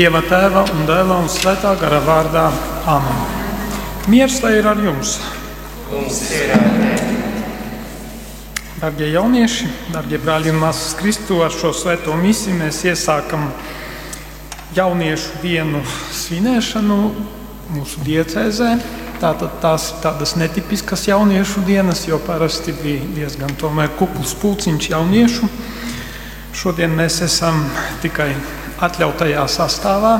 Dieva tēva un dēla un svētā gara vārdā Āmen. Mieres lai ir ar jums! Darbie jaunieši, darbie brāļi un māsas Kristu, ar šo svēto misiju mēs iesākam jauniešu dienu svinēšanu mūsu diecēzē. Tātad tās ir tādas netipiskas jauniešu dienas, jo parasti bija diezgan kupls pulciņš jauniešu. Šodien mēs esam tikai atļautajā sastāvā.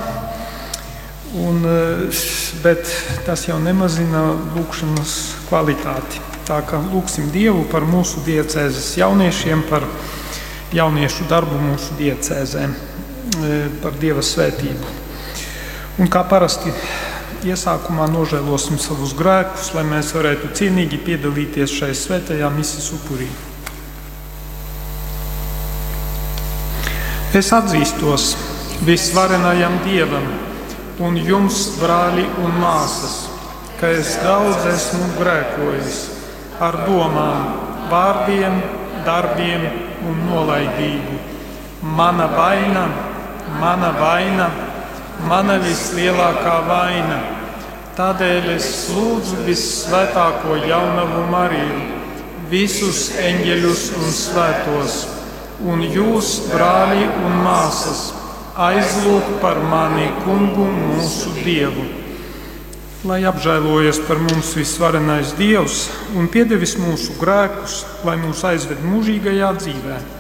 Un, eh, bet tas jau nemazina lūkšanas kvalitāti. Tā kā lūksim Dievu par mūsu diecēzes jauniešiem, par jauniešu darbu mūsu diecēzē, eh, par Dieva svētību. Un kā parasti iesākumā nožēlosim savus grēkus, lai mēs varētu cienīgi piedalīties šai svētajā misijas upurī. Es atzīstos visvarenajam Dievam un jums, brāļi un māsas, ka es daudz esmu grēkojis ar domām, vārdiem, darbiem un nolaidību. Mana vaina, mana vaina, mana vislielākā vaina. Tādēļ es lūdzu visvētāko jaunavu Mariju, visus eņģeļus un svētos un jūs, brāļi un māsas, aizlūg par mani, kungu, mūsu dievu. Lai apžēlojies par mums visvarenais Dievs un piedevis mūsu grēkus, lai mūs aizved mūžīgajā dzīvēm.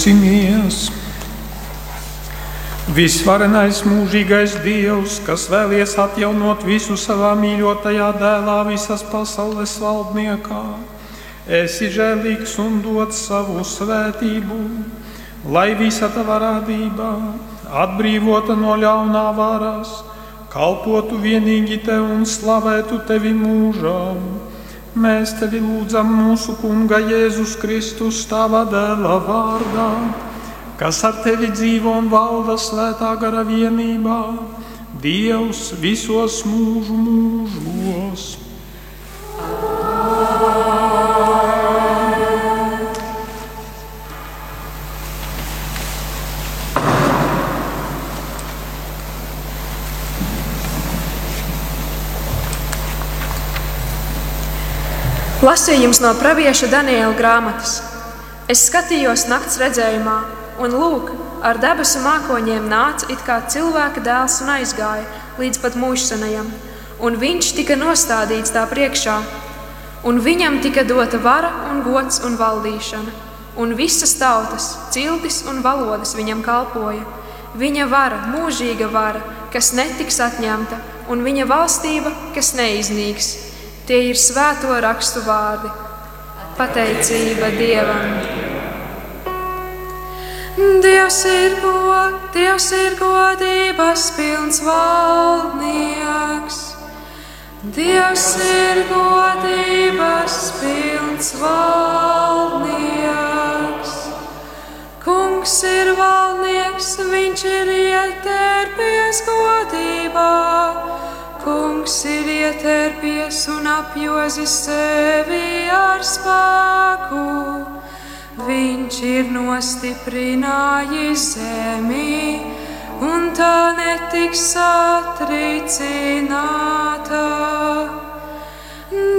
Lūksimies! Visvarenais mūžīgais Dievs, kas vēlies atjaunot visu savā mīļotajā dēlā, visas pasaules valdniekā, esi žēlīgs un dod savu svētību, lai visa tava radība, atbrīvota no ļaunā varas, kalpotu vienīgi tev un slavētu tevi mūžam Mēs tevi lūdzam mūsu Kunga Jēzus Kristus, tava dēla vārdā, kas ar tevi dzīvo un valda svētā gara vienībā, Dievs visos mūžu mūžos. Lasījums no pravieša Daniela grāmatas. Es skatījos nakts redzējumā, un lūk, ar debesu mākoņiem nāca it kā cilvēka dēls un aizgāja līdz pat mūžsanajam, un viņš tika nostādīts tā priekšā, un viņam tika dota vara un gods un valdīšana, un visas tautas, ciltis un valodas viņam kalpoja. Viņa vara, mūžīga vara, kas netiks atņemta, un viņa valstība, kas neiznīks Tie ir svēto rakstu vārdi. Pateicība Dievam! Dievs ir, god, Dievs ir godības pilns valdnieks. Dievs ir godības pilns valdnieks. Kungs ir valdnieks, viņš ir ietērpies godībā Kungs ir ietērpies un apjozis sevi ar spēku. Viņš ir nostiprinājis zemi, un tā netiks satricināta.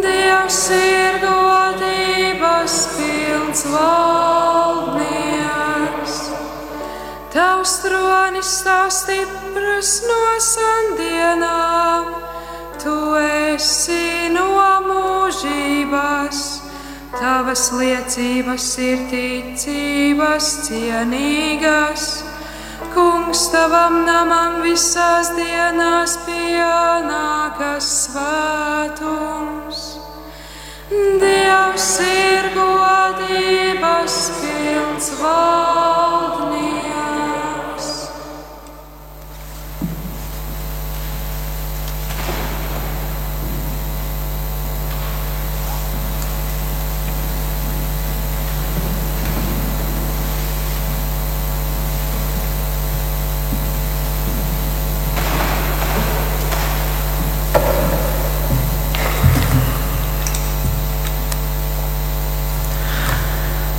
Dievs ir godības pilns valdnieks. Tavs tronis tā stiprs no sandienām tu esi no mūžības, tavas liecības ir ticības cienīgas. Kungs tavam namam visās dienās pienākas svētums. Dievs ir godības pilns valdnieks.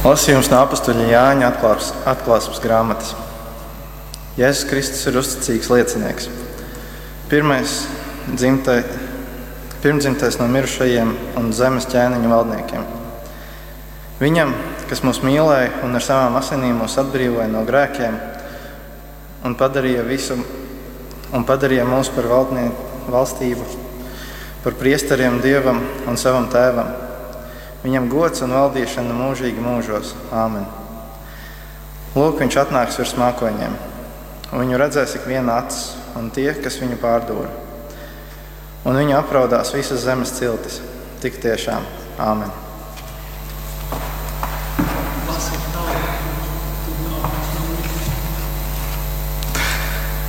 Lasījums no apakstuļa Jāņa atklās, atklāsmes grāmatas. Jēzus Kristus ir uzticīgs liecinieks. Pirmais dzimtai, pirmdzimtais no mirušajiem un zemes ķēniņa valdniekiem. Viņam, kas mūs mīlēja un ar savām asinīm mūs atbrīvoja no grēkiem un padarīja visu, un padarīja mūs par valdnieku, valstību, par priesteriem Dievam un savam tēvam Viņam gods un valdīšana mūžīgi mūžos. Āmen. Lūk, viņš atnāks virs mākoņiem. Viņu redzēs ik viena acis un tie, kas viņu pārdūra. Un viņu apraudās visas zemes ciltis. Tik tiešām. Āmen.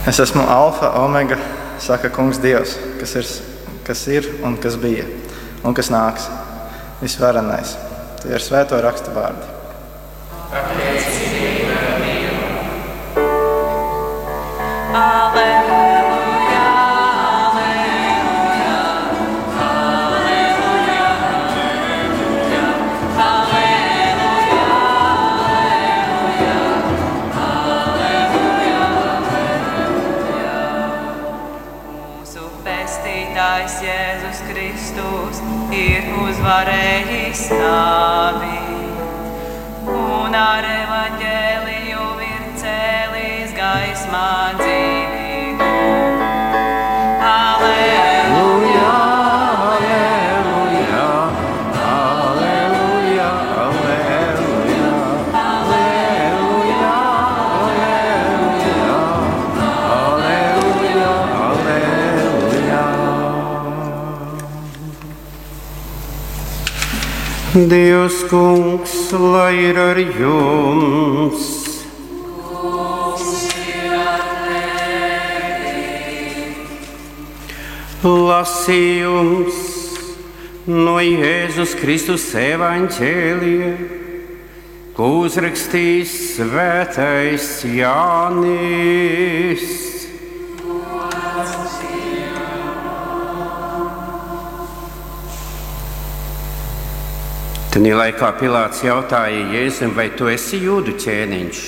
Es esmu Alfa, Omega, saka Kungs Dievs, kas ir, kas ir un kas bija un kas nāks. Visvarenais. Tie ir svēto rakstu vārdi. Mūsu uzvarējis nāvi un ar evaņģēliju ir cēlis gaismā dzīvību. Dievs, kungs, lai ir ar jums! Lasījums no Jēzus Kristus evaņģēlija, ko uzrakstījis Svētais Jānis. Tad laikā Pilārs jautāja Jēzum, vai tu esi jūdu ķēniņš?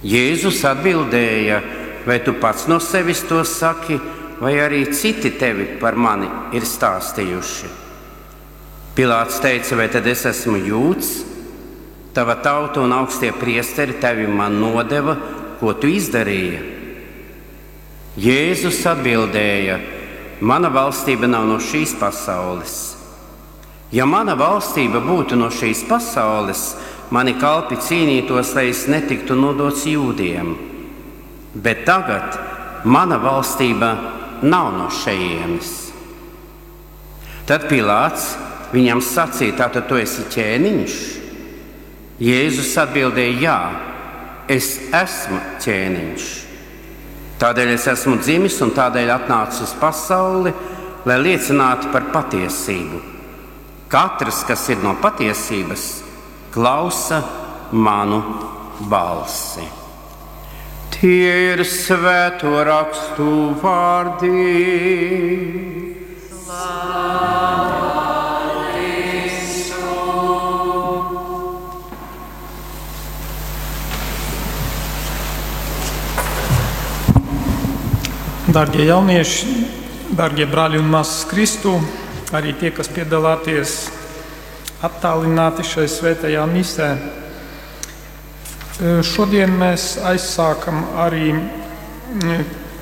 Jēzus atbildēja, vai tu pats no sevis to saki, vai arī citi tevi par mani ir stāstījuši. Pilārs teica, vai tad es esmu jūds? Tava tauta un augstie priesteri tevi man nodeva, ko tu izdarīji. Jēzus atbildēja, mana valstība nav no šīs pasaules. Ja mana valstība būtu no šīs pasaules, mani kalpi cīnītos, lai es netiktu nodots jūdiem. Bet tagad mana valstība nav no šejienes. Tad Pilārs viņam sacīja, tātad tu esi ķēniņš. Jēzus atbildēja, jā, es esmu ķēniņš. Tādēļ es esmu dzimis un tādēļ atnācis uz pasauli, lai liecinātu par patiesību. Katrs, kas ir no patiesības, klausa manu balsi. Tie ir svēto rakstu vārdi. Darbie jaunieši, darbie brāļi un māsas Kristu, arī tie, kas piedalāties attālināti šai svētajā misē. Šodien mēs aizsākam arī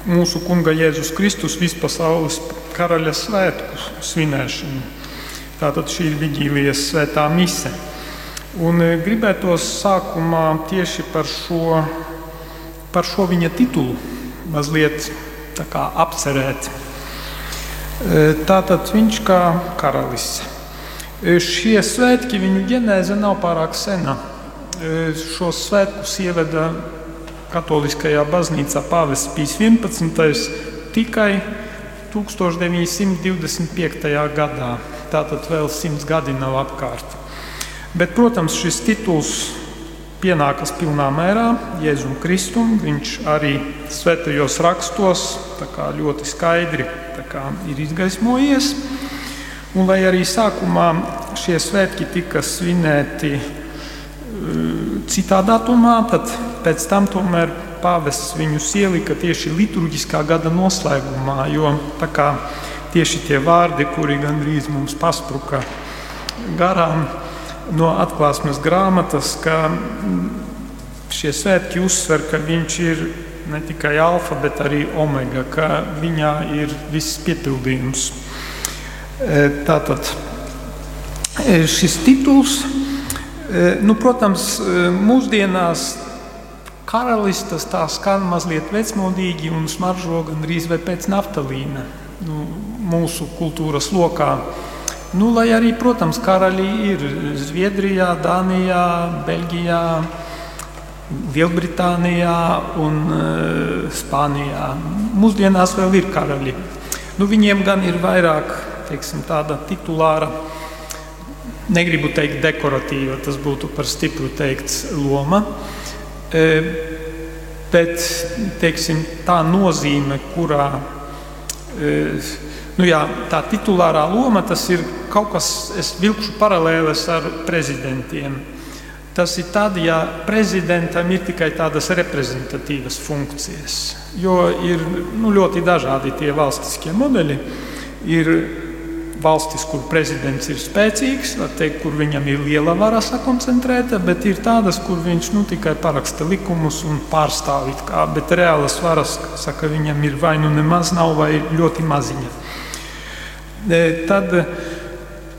mūsu Kunga Jēzus Kristus vispasaules karaļa svētku svinēšanu. Tātad šī ir Vigīlijas svētā mise. Un gribētos sākumā tieši par šo, par šo viņa titulu mazliet apcerēt. Tātad viņš kā karalis. Šie svētki, viņu ģenēze nav pārāk sena. Šos svētkus ieveda Katoliskajā baznīcā Pāvests Pīs 11. tikai 1925. gadā. Tātad vēl simts gadi nav apkārt. Bet, protams, šis tituls pienākas pilnā mērā Jēzum Kristum. Viņš arī svētajos rakstos ļoti skaidri ir izgaismojies. Un, lai arī sākumā šie svētki tika svinēti citā datumā, tad pēc tam tomēr pāvests viņus ielika tieši liturģiskā gada noslēgumā, jo kā, tieši tie vārdi, kuri gandrīz mums paspruka garām no atklāsmes grāmatas, ka šie svētki uzsver, ka viņš ir ne tikai alfa, bet arī omega, ka viņā ir viss piepildījums. Tātad šis tituls, nu, protams, mūsdienās karalis tas tā skan mazliet vecmodīgi un smaržo gandrīz vai pēc naftalīna nu, mūsu kultūras lokā. Nu, lai arī, protams, karaļi ir Zviedrijā, Dānijā, Beļģijā, Lielbritānijā un Spānijā. Mūsdienās vēl ir karaļi. Nu, viņiem gan ir vairāk teiksim, tāda titulāra, negribu teikt dekoratīva, tas būtu par stipru teikts loma. Bet teiksim, tā nozīme, kurā nu jā, tā titulārā loma, tas ir kaut kas, es vilkšu paralēles ar prezidentiem. Tas ir tad, ja prezidentam ir tikai tādas reprezentatīvas funkcijas. Jo ir nu, ļoti dažādi tie valstiskie modeļi. Ir valstis, kur prezidents ir spēcīgs, teikt, kur viņam ir liela vara sakoncentrēta, bet ir tādas, kur viņš nu, tikai paraksta likumus un pārstāv it kā, bet reālas varas, saka, viņam ir vai nu nemaz nav, vai ļoti maziņa. E, tad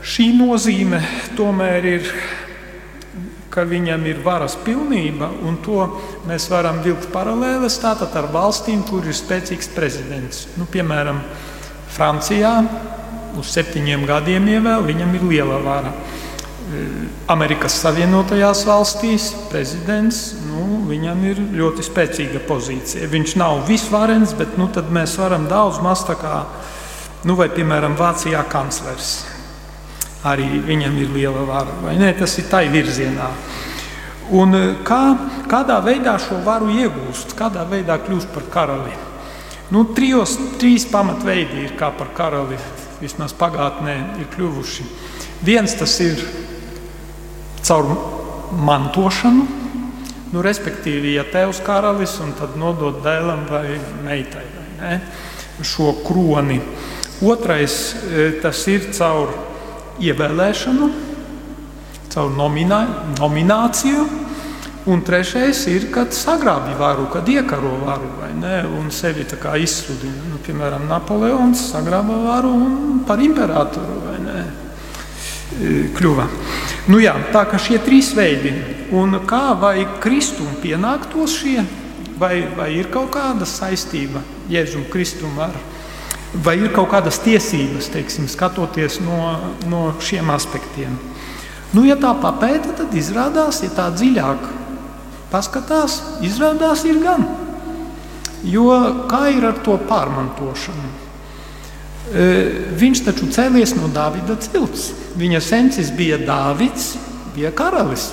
šī nozīme tomēr ir, ka viņam ir varas pilnība, un to mēs varam vilkt paralēles tātad ar valstīm, kur ir spēcīgs prezidents. Nu, piemēram, Francijā uz septiņiem gadiem ievēl, viņam ir liela vara. Amerikas Savienotajās valstīs prezidents, nu, viņam ir ļoti spēcīga pozīcija. Viņš nav visvarens, bet nu, mēs varam daudz maz tā kā, nu, vai piemēram Vācijā kanclers. Arī viņam ir liela vara, ne? Tas ir tai virzienā. Un kā, kādā veidā šo varu iegūst, kādā veidā kļūst par karali? Nu, trijos, trīs pamatveidi ir kā par karali vismaz pagātnē ir kļuvuši. Viens tas ir caur mantošanu, nu, respektīvi, ja tevs karalis un tad nodot dēlam vai meitai vai ne, šo kroni. Otrais e, tas ir caur ievēlēšanu, caur nominā, nomināciju. Un trešais ir, kad sagrābi varu, kad iekaro varu ne, un sevi izsludina. Nu, piemēram, Napoleons sagrāba varu un par imperatoru e, kļuva. Nu, jā, tā kā šie trīs veidi, un kā vai Kristum pienāktos šie, vai, vai ir kaut kāda saistība Jēzum Kristum ar, vai ir kaut kādas tiesības, teiksim, skatoties no, no šiem aspektiem. Nu, ja tā papēta, tad izrādās, ja tā dziļāk paskatās, izrādās ir gan. Jo kā ir ar to pārmantošanu? E, viņš taču cēlies no Dāvida cilts. Viņa sensis bija Dāvids, bija karalis.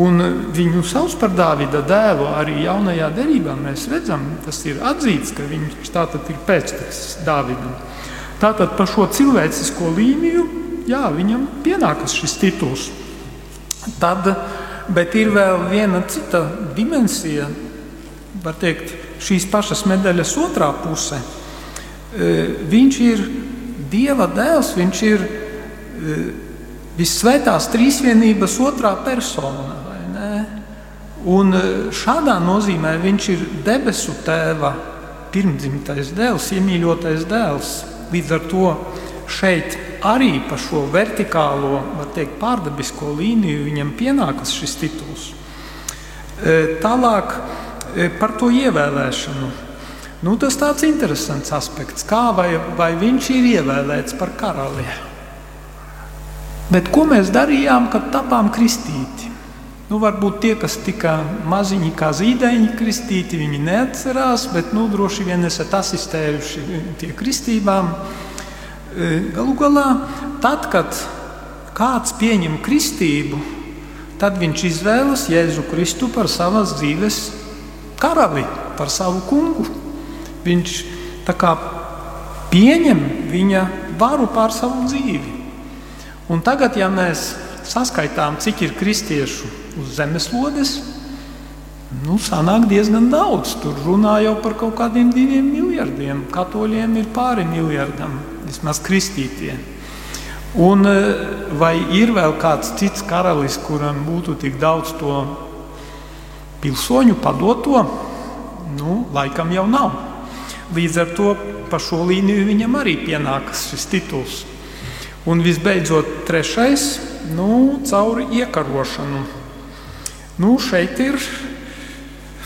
Un viņu sauc par Dāvida dēlu arī jaunajā derībā. Mēs redzam, tas ir atzīts, ka viņš tātad ir pēctecis Dāvidam. Tātad par šo cilvēcisko līniju, jā, viņam pienākas šis tituls. Tad Bet ir vēl viena cita dimensija, var teikt, šīs pašas medaļas otrā puse. E, viņš ir Dieva dēls, viņš ir e, visvētās trīsvienības otrā persona. Un e, šādā nozīmē viņš ir debesu tēva pirmdzimtais dēls, iemīļotais dēls. Līdz ar to šeit arī pa šo vertikālo, teikt, pārdabisko līniju viņam pienākas šis tituls. E, tālāk e, par to ievēlēšanu. Nu, tas tāds interesants aspekts, kā vai, vai viņš ir ievēlēts par karali. Bet ko mēs darījām, kad tapām kristīti? Nu, varbūt tie, kas tika maziņi kā zīdaiņi kristīti, viņi neatcerās, bet nu, droši vien esat asistējuši tie kristībām. Galu galā, tad, kad kāds pieņem kristību, tad viņš izvēlas Jēzu Kristu par savas dzīves karali, par savu kungu. Viņš kā, pieņem viņa varu pār savu dzīvi. Un tagad, ja mēs saskaitām, cik ir kristiešu uz zemeslodes, nu, sanāk diezgan daudz. Tur runā jau par kaut kādiem diviem miljardiem. Katoļiem ir pāri miljardam vismaz kristītie. Un e, vai ir vēl kāds cits karalis, kuram būtu tik daudz to pilsoņu padoto? Nu, laikam jau nav. Līdz ar to pa šo līniju viņam arī pienākas šis tituls. Un visbeidzot, trešais nu, - cauri iekarošanu. Nu, šeit ir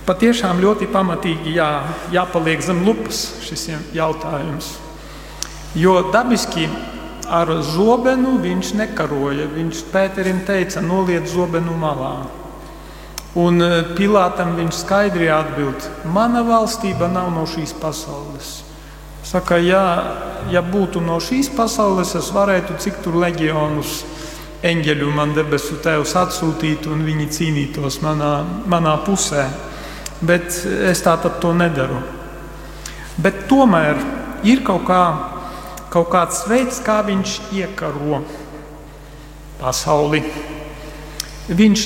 patiešām ļoti pamatīgi jā, jāpaliek zem lupas šis jautājums. Jo dabiski ar zobenu viņš nekaroja. Viņš Pēterim teica, noliec zobenu malā. Un eh, Pilātam viņš skaidri atbild, mana valstība nav no šīs pasaules. Saka, ja, ja būtu no šīs pasaules, es varētu cik tur leģionus eņģeļu man debesu tēvs atsūtītu un viņi cīnītos manā, manā pusē. Bet es tā tad to nedaru. Bet tomēr ir kaut, kā, kaut kāds veids, kā viņš iekaro pasauli. Viņš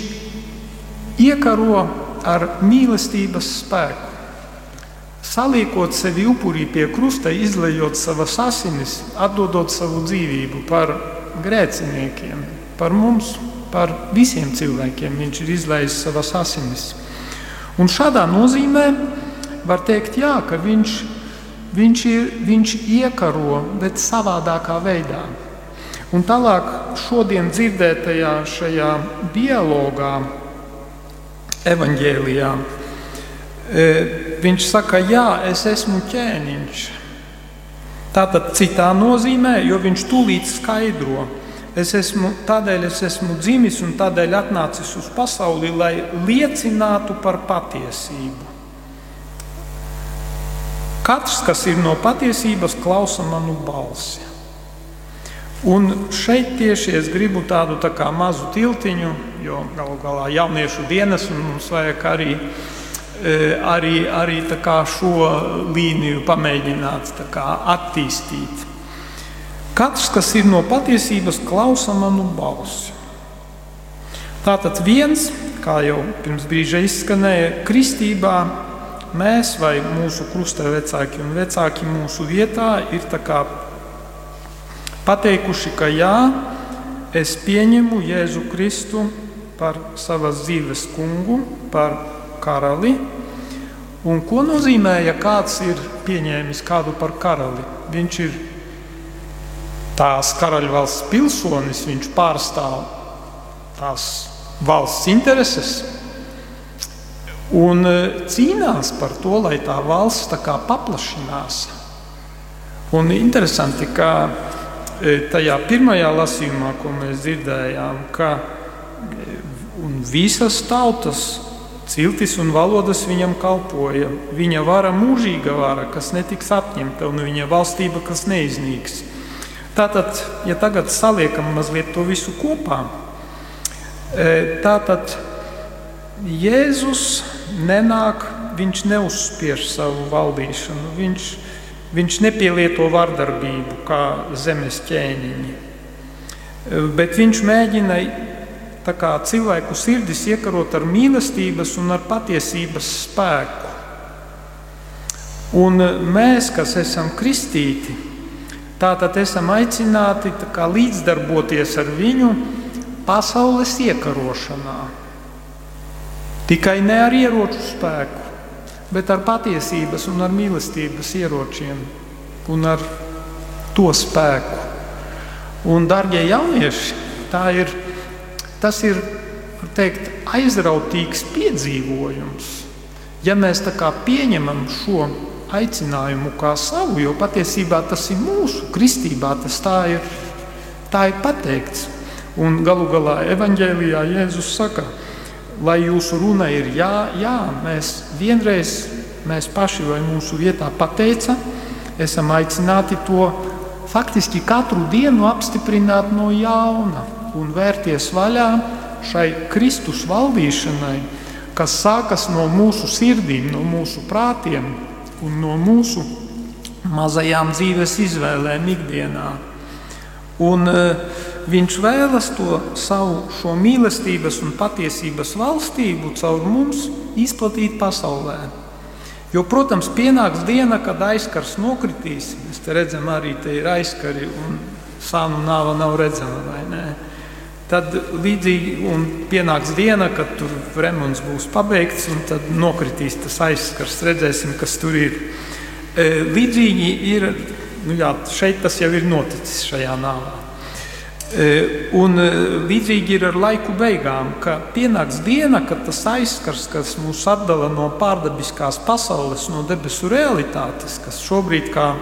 iekaro ar mīlestības spēku. Saliekot sevi upurī pie krusta, izlējot savas asinis, atdodot savu dzīvību par grēciniekiem, par mums, par visiem cilvēkiem. Viņš ir izlējis savas asinis. Un šādā nozīmē var teikt, jā, ka viņš, viņš, ir, viņš iekaro, bet savādākā veidā. Un tālāk šodien dzirdētajā šajā dialogā, evaņģēlijā, e, viņš saka, jā, es esmu ķēniņš. Tātad citā nozīmē, jo viņš tūlīt skaidro, Es esmu, tādēļ es esmu dzimis un tādēļ atnācis uz pasauli, lai liecinātu par patiesību. Katrs, kas ir no patiesības, klausa manu balsi. Un šeit tieši es gribu tādu tā kā mazu tiltiņu, jo galu galā jauniešu dienas un mums vajag arī, e, arī, arī šo līniju pamēģināt attīstīt. Katrs, kas ir no patiesības, klausa manu balsi. Tātad viens, kā jau pirms brīža izskanēja, kristībā mēs vai mūsu krusta vecāki un vecāki mūsu vietā ir pateikuši, ka jā, es pieņemu Jēzu Kristu par savas dzīves kungu, par karali. Un ko nozīmē, ja kāds ir pieņēmis kādu par karali? Viņš ir tās karaļvalsts pilsonis, viņš pārstāv tās valsts intereses un e, cīnās par to, lai tā valsts tā paplašinās. Un interesanti, ka e, tajā pirmajā lasījumā, ko mēs dzirdējām, ka e, visas tautas ciltis un valodas viņam kalpoja. Viņa vara mūžīga vara, kas netiks atņemta, un viņa valstība, kas neiznīks. Tātad, ja tagad saliekam mazliet to visu kopā, e, tātad Jēzus nenāk, viņš neuzspiež savu valdīšanu, viņš, viņš nepielieto vardarbību kā zemes ķēniņi, e, bet viņš mēģina kā, cilvēku sirdis iekarot ar mīlestības un ar patiesības spēku. Un mēs, kas esam kristīti, Tātad esam aicināti līdzdarboties ar viņu pasaules iekarošanā. Tikai ne ar ieroču spēku, bet ar patiesības un ar mīlestības ieročiem un ar to spēku. Un, darbie jaunieši, ir, tas ir teikt, aizrautīgs piedzīvojums. Ja mēs pieņemam šo aicinājumu kā savu, jo patiesībā tas ir mūsu kristībā, tas tā ir, tā ir pateikts. Un galu galā evanģēlijā Jēzus saka, lai jūsu runa ir jā, jā, mēs vienreiz, mēs paši vai mūsu vietā pateica, esam aicināti to faktiski katru dienu apstiprināt no jauna un vērties vaļā šai Kristus valdīšanai, kas sākas no mūsu sirdīm, no mūsu prātiem, un no mūsu mazajām dzīves izvēlēm ikdienā. Un, uh, viņš vēlas to savu mīlestības un patiesības valstību caur mums izplatīt pasaulē. Jo, protams, pienāks diena, kad aizkars nokritīs. Mēs redzam, arī te ir aizkari un sānu nāva nav redzama. Tad līdzīgi pienāks diena, kad tur remonts būs pabeigts un tad nokritīs tas aizskars. Redzēsim, kas tur ir. E, līdzīgi ir, nu jā, šeit tas jau ir noticis šajā nāvā. E, un e, līdzīgi ir ar laiku beigām, ka pienāks diena, kad tas aizskars, kas mūs atdala no pārdabiskās pasaules, no debesu realitātes, kas šobrīd, kā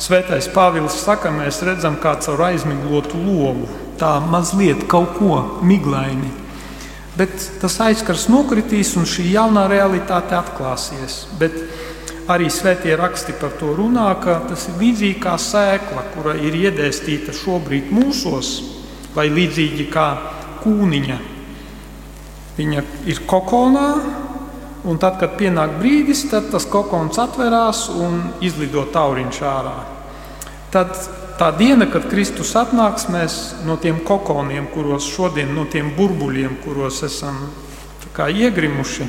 Svētais Pāvils saka, mēs redzam kā caur aizmiglotu logu tā mazliet kaut ko miglaini. Bet tas aizkars nokritīs un šī jaunā realitāte atklāsies. Bet arī svētie raksti par to runā, ka tas ir līdzīgi kā sēkla, kura ir iedēstīta šobrīd mūsos, vai līdzīgi kā kūniņa. Viņa ir kokonā, un tad, kad pienāk brīdis, tad tas kokons atverās un izlido tauriņš ārā. Tad tā diena, kad Kristus atnāks, mēs no tiem kokoniem, kuros šodien, no tiem burbuļiem, kuros esam kā, iegrimuši,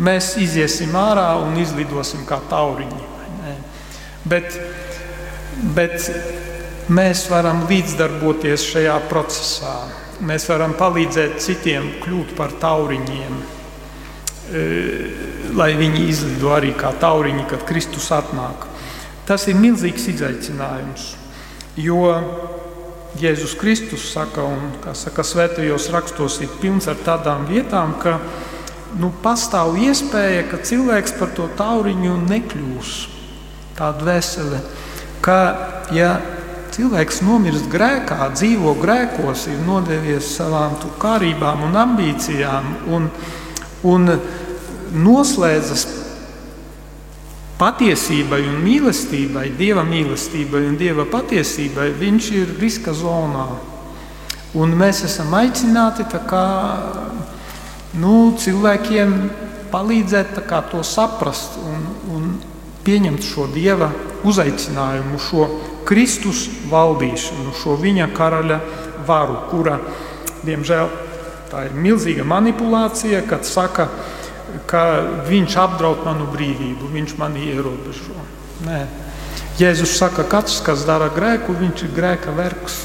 mēs iesim ārā un izlidosim kā tauriņi. Bet, bet mēs varam līdzdarboties šajā procesā. Mēs varam palīdzēt citiem kļūt par tauriņiem, e, lai viņi izlido arī kā tauriņi, kad Kristus atnāk. Tas ir milzīgs izaicinājums. Jo Jēzus Kristus saka, un saka, svētajos rakstos ir pilns ar tādām vietām, ka nu, pastāv iespēja, ka cilvēks par to tauriņu nekļūs. Tāda vesele, ka ja cilvēks nomirst grēkā, dzīvo grēkos, ir nodevies savām kārībām un ambīcijām un, un noslēdzas patiesībai un mīlestībai, dieva mīlestībai un dieva patiesībai, viņš ir riska zonā. Un mēs esam aicināti kā, nu, cilvēkiem palīdzēt kā, to saprast un, un pieņemt šo dieva uzaicinājumu, šo Kristus valdīšanu, šo viņa karaļa varu, kura, diemžēl, tā ir milzīga manipulācija, kad saka, ka ka viņš apdraud manu brīvību, viņš mani ierobežo. Nē. Jēzus saka, ka katrs, kas dara grēku, viņš ir grēka vergs.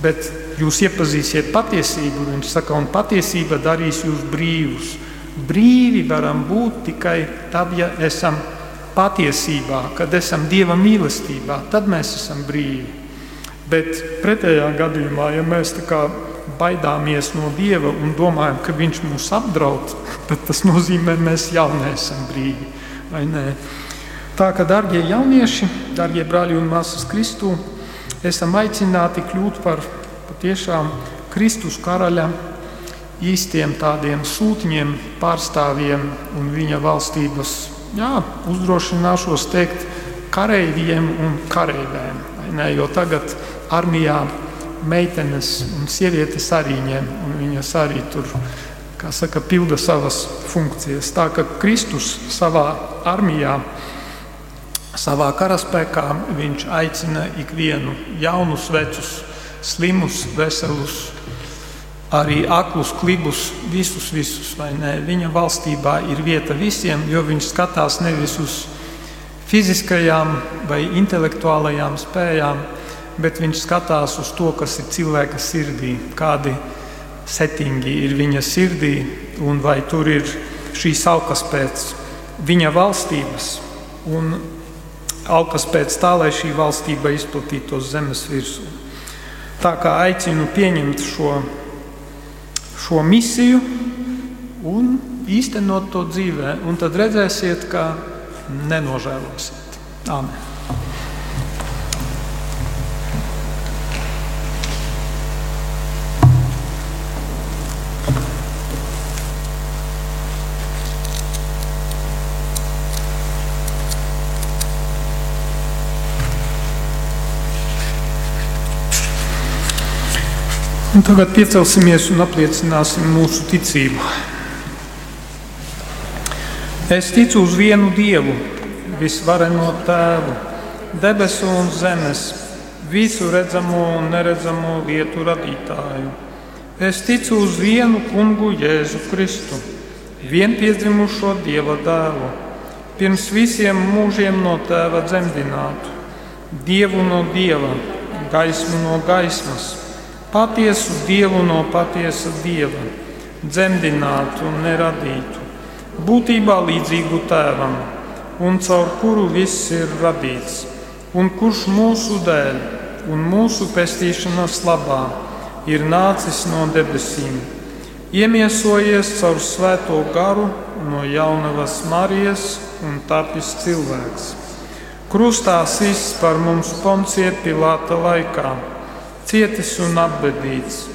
Bet jūs iepazīsiet patiesību, viņš saka, un patiesība darīs jūs brīvus. Brīvi varam būt tikai tad, ja esam patiesībā, kad esam Dieva mīlestībā, tad mēs esam brīvi. Bet pretējā gadījumā, ja mēs tā kā baidāmies no Dieva un domājam, ka Viņš mūs apdraud, tad tas nozīmē, ka mēs jau neesam brīvi. Tā kā, darbie jaunieši, darbie brāļi un māsas Kristū, esam aicināti kļūt par patiešām Kristus karaļa īstiem tādiem sūtņiem, pārstāvjiem un viņa valstības, jā, uzdrošināšos teikt, kareiviem un kareivēm. Ne, jo tagad armijā meitenes un sievietes arī ņem, un viņas arī tur saka, pilda savas funkcijas. Tā kā Kristus savā armijā, savā karaspēkā, viņš aicina ikvienu jaunus, vecus, slimus, veselus, arī aklus, klibus, visus, visus. Viņa valstībā ir vieta visiem, jo viņš skatās nevis uz fiziskajām vai intelektuālajām spējām, bet viņš skatās uz to, kas ir cilvēka sirdī, kādi settingi ir viņa sirdī, un vai tur ir šīs alkas pēc viņa valstības, un alkas pēc tā, lai šī valstība izplatītos zemes virsū. Tā kā aicinu pieņemt šo, šo misiju un īstenot to dzīvē, un tad redzēsiet, ka nenožēlosiet. Amen. Un tagad piecelsimies un apliecināsim mūsu ticību. Es ticu uz vienu Dievu, visvareno Tēvu, debesu un zemes, visu redzamo un neredzamo lietu radītāju. Es ticu uz vienu kungu Jēzu Kristu, vienpiedzimušo Dieva dēlu, pirms visiem mūžiem no Tēva dzemdinātu, Dievu no Dieva, gaismu no gaismas patiesu dievu no patiesa dieva, dzemdinātu un neradītu, būtībā līdzīgu tēvam, un caur kuru viss ir radīts, un kurš mūsu dēļ un mūsu pestīšanas labā ir nācis no debesīm, iemiesojies caur svēto garu no jaunavas Marijas un tapis cilvēks. Krustā sists par mums Poncija Pilāta laikā cietis un apbedīts,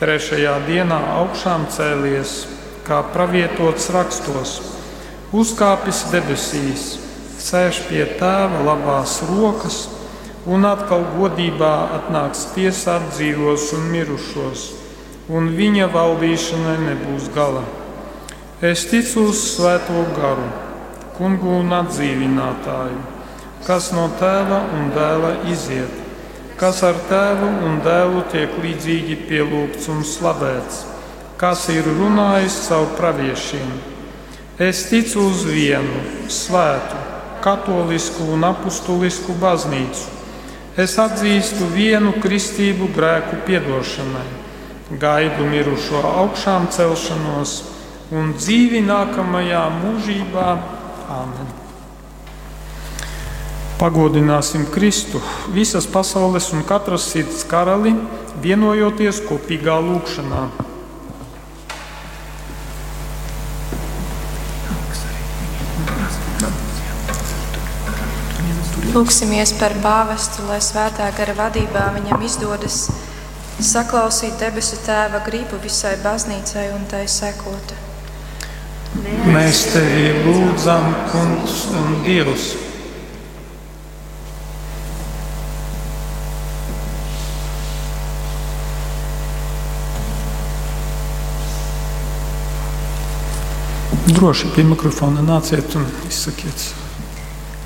trešajā dienā augšām cēlies, kā pravietots rakstos, uzkāpis debesīs, sēž pie tēva labās rokas un atkal godībā atnāks tiesāt dzīvos un mirušos, un viņa valdīšanai nebūs gala. Es ticu uz Svēto garu, kungu un atdzīvinātāju, kas no tēva un dēla iziet, kas ar tēvu un dēlu tiek līdzīgi pielūgts un slavēts, kas ir runājis caur praviešiem. Es ticu uz vienu svētu, katolisku un apustulisku baznīcu. Es atzīstu vienu kristību grēku piedošanai, gaidu mirušo augšām celšanos un dzīvi nākamajā mūžībā. Āmen! Pagodināsim Kristu, visas pasaules un katras sirds karali, vienojoties kopīgā lūkšanā. Lūksimies par pāvestu, lai svētā gara vadībā viņam izdodas saklausīt debesu tēva gribu visai baznīcai un tai sekot. Mēs tevi lūdzam, Kungs un Dievs. Droši pie mikrofona nāciet un izsakiet.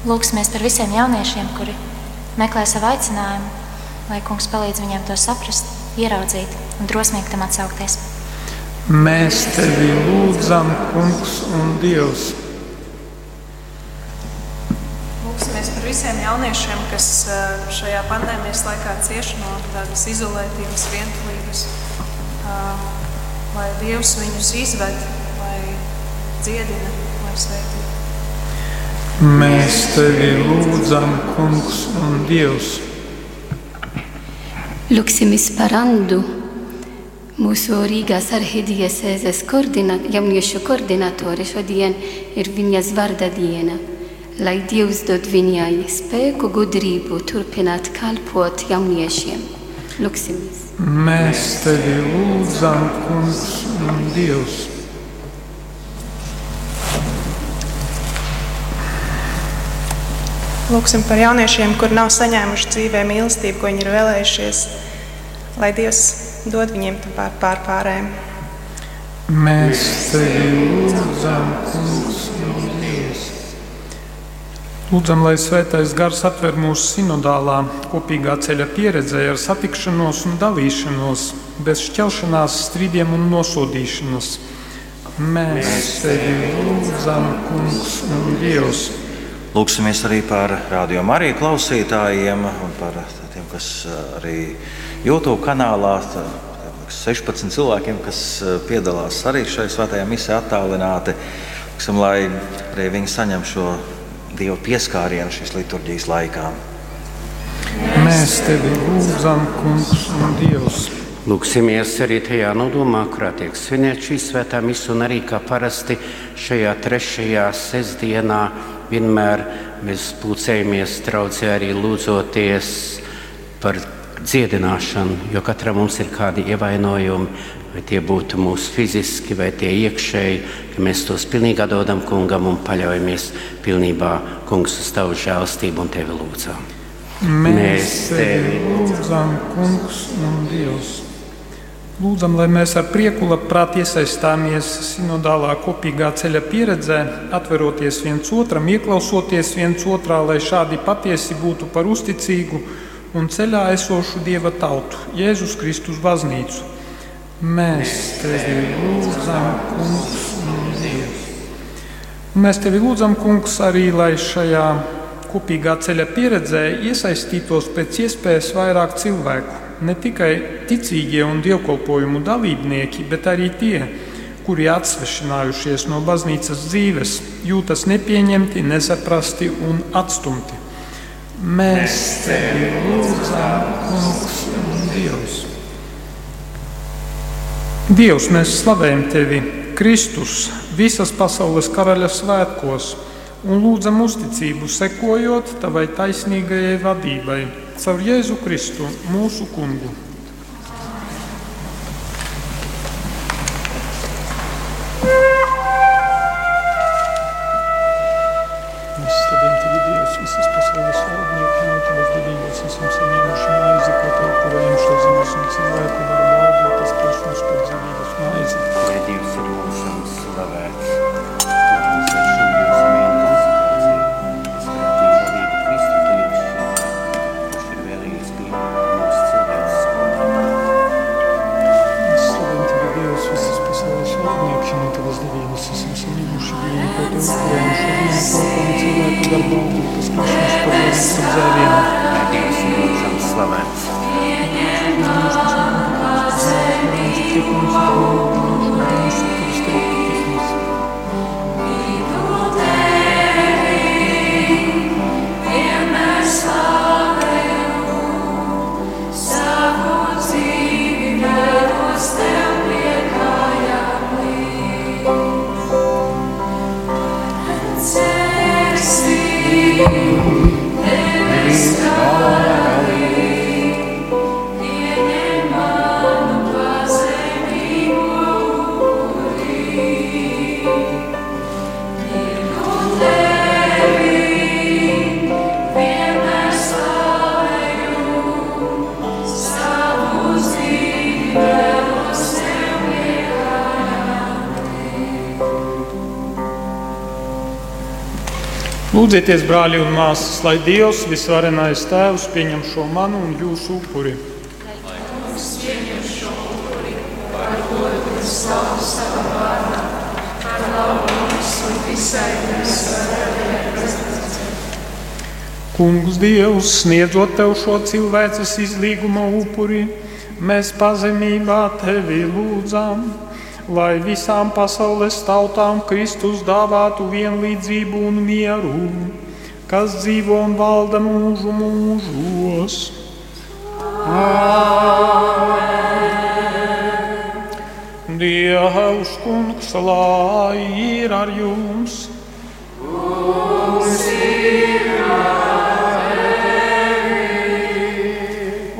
Lūksimies par visiem jauniešiem, kuri meklē savu aicinājumu, lai kungs palīdz viņiem to saprast, ieraudzīt un drosmīgi tam atsaukties. Mēs tevi lūdzam, Kungs un Dievs. Lūksimies par visiem jauniešiem, kas eh, šajā pandēmijas laikā cieš no tādas izolētības, vientulības. Eh, lai Dievs viņus izved, dziedina, lai svētī. Mēs tevi lūdzam, Kungs un Dievs. Luksimis parandu mūsu Rīgas arhidiecēzes koordina, jauniešu koordinatori šodien ir viņas vārda diena. Lai Dievs dod viņai spēku, gudrību turpināt kalpot jauniešiem. Luksimis. Mēs tevi lūdzam, Kungs un Dievs. Lūksim par jauniešiem, kur nav saņēmuši dzīvē mīlestību, ko viņi ir vēlējušies, lai Dievs dod viņiem pār, pār pārējiem. Mēs tevi lūdzam, Kungs un Dievs. Lūdzam, lai svētais gars atver mūsu sinodālā kopīgā ceļa pieredzē ar satikšanos un dalīšanos, bez šķelšanās, strīdiem un nosodīšanas. Mēs tevi lūdzam, Kungs un Dievs. Lūksimies arī par radio Mariju klausītājiem un par tiem, kas arī YouTube kanālā. 16 cilvēkiem, kas piedalās arī šajā svētajā misijā, attālināti. Lūksim, lai arī viņi saņem šo Dieva pieskārienu šīs liturģijas laikā. Mēs tevi lūdzam, Kungs un Dievs. Lūksimies arī tajā nodomā, kurā tiek svinēta šī svētā misija, un arī kā parasti šajā trešajā sestdienā vienmēr mēs pulcējamies traucē arī lūdzoties par dziedināšanu, jo katram mums ir kādi ievainojumi, vai tie būtu mūsu fiziski, vai tie iekšēji, ka mēs tos pilnīgi atdodam kungam un paļaujamies pilnībā kungs uz tavu žēlstību un tevi lūdzam. Mēs tevi lūdzam, Kungs un Dievs. Lūdzam, lai mēs ar prieku labprāt iesaistāmies sinodālā kopīgā ceļa pieredzē, atveroties viens otram, ieklausoties viens otrā, lai šādi patiesi būtu par uzticīgu un ceļā esošu Dieva tautu, Jēzus Kristus baznīcu. Mēs tevi lūdzam, Kungs un Dievs. Mēs tevi lūdzam, Kungs, arī lai šajā kopīgā ceļa pieredzē iesaistītos pēc iespējas vairāk cilvēku ne tikai ticīgie un dievkalpojumu dalībnieki, bet arī tie, kuri atsvešinājušies no baznīcas dzīves, jūtas nepieņemti, nesaprasti un atstumti. Mēs tevi lūdzam, Kungs un Dievs. Dievs, mēs slavējam tevi, Kristus, visas pasaules karaļa svētkos un lūdzam uzticību, sekojot tavai taisnīgajai vadībai caur Jēzu Kristu, mūsu kungu. Lūdzieties, brāļi un māsas, lai Dievs, visvarenais Tēvs, pieņem šo manu un jūsu upuri. Kungs, Dievs, sniedzot tev šo cilvēces izlīguma upuri, mēs pazemībā tevi lūdzam, lai visām pasaules tautām Kristus dāvātu vienlīdzību un mieru, kas dzīvo un valda mūžu mūžos. Dievs, kungs, lai ir ar jums!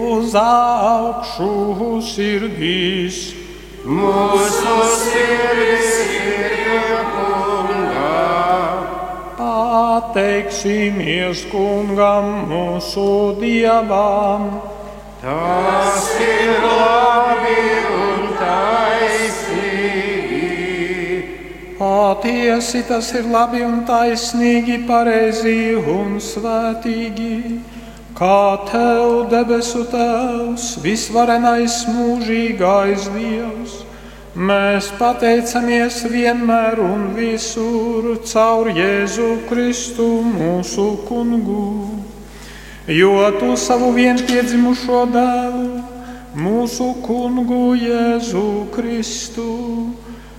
Uz augšu sirdīs! Mūsu sirdis ir kungā. Pateiksimies kungam mūsu dievam. Tas ir labi un taisnīgi. Patiesi tas ir labi un taisnīgi, pareizi un svētīgi. Kā tev, debesu Tēvs, visvarenais mūžīgais Dievs, mēs pateicamies vienmēr un visur caur Jēzu Kristu mūsu kungu. Jo tu savu vienpiedzimušo dēlu, mūsu kungu Jēzu Kristu,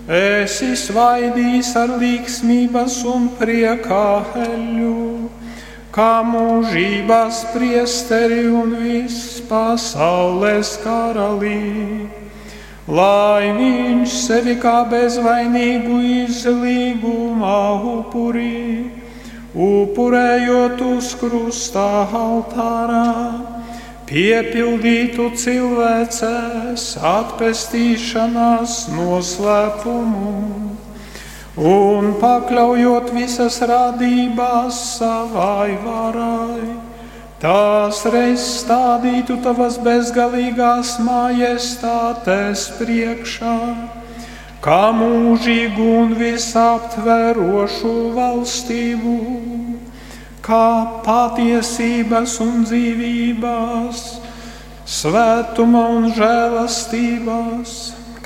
esi svaidījis ar līksmības un priekā heļu kā mūžības priesteri un viss pasaules karalī. Lai viņš sevi kā bezvainīgu izlīgumā upurī, upurējot uz krustā altārā, piepildītu cilvēces atpestīšanās noslēpumu un pakļaujot visas radības savai varai, tās reiz stādītu tavas bezgalīgās majestātes priekšā, kā mūžīgu un visaptverošu valstību, kā patiesības un dzīvības, svētuma un žēlastības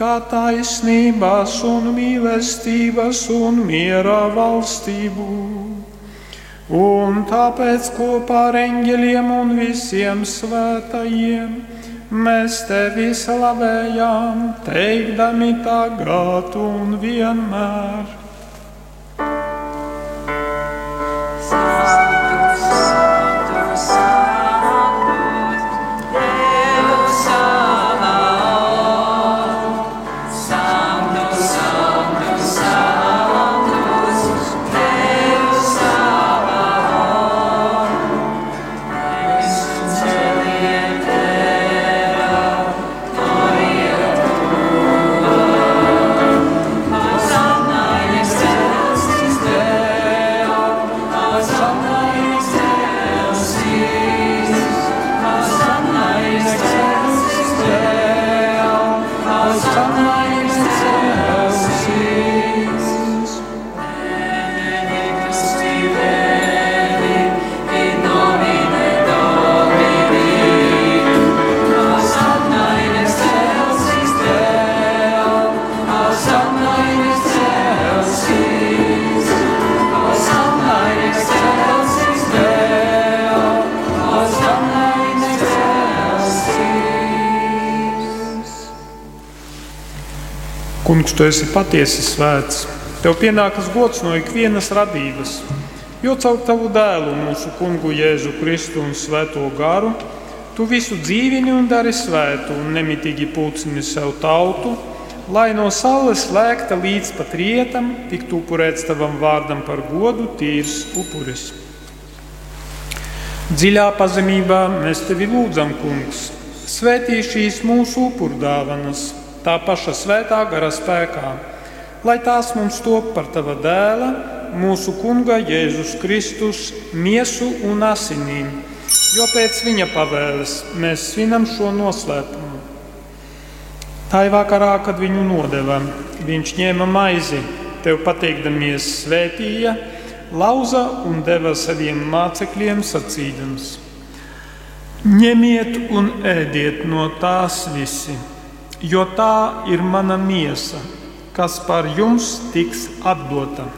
kā taisnības un mīlestības un miera valstību. Un tāpēc kopā ar eņģeļiem un visiem svētajiem mēs tevi slavējam, teikdami tagad un vienmēr. Kungs, tu esi patiesi svēts. Tev pienākas gods no ikvienas radības, jo caur tavu dēlu, mūsu kungu Jēzu Kristu un Svēto garu, tu visu dzīvini un dari svētu un nemitīgi pulcini sev tautu, lai no saules lēkta līdz pat rietam, tiktu upurēts tavam vārdam par godu tīrs upuris. Dziļā pazemībā mēs tevi lūdzam, Kungs, svētī šīs mūsu upurdāvanas, tā paša svētā gara spēkā. Lai tās mums top par tava dēla, mūsu kunga Jēzus Kristus, miesu un asinīm, jo pēc viņa pavēles mēs svinam šo noslēpumu. Tā ir vakarā, kad viņu nodeva, viņš ņēma maizi, tev pateikdamies svētīja, lauza un deva saviem mācekļiem sacīdams: Ņemiet un ēdiet no tās visi, jo tā ir mana miesa kas par jums tiks atdota.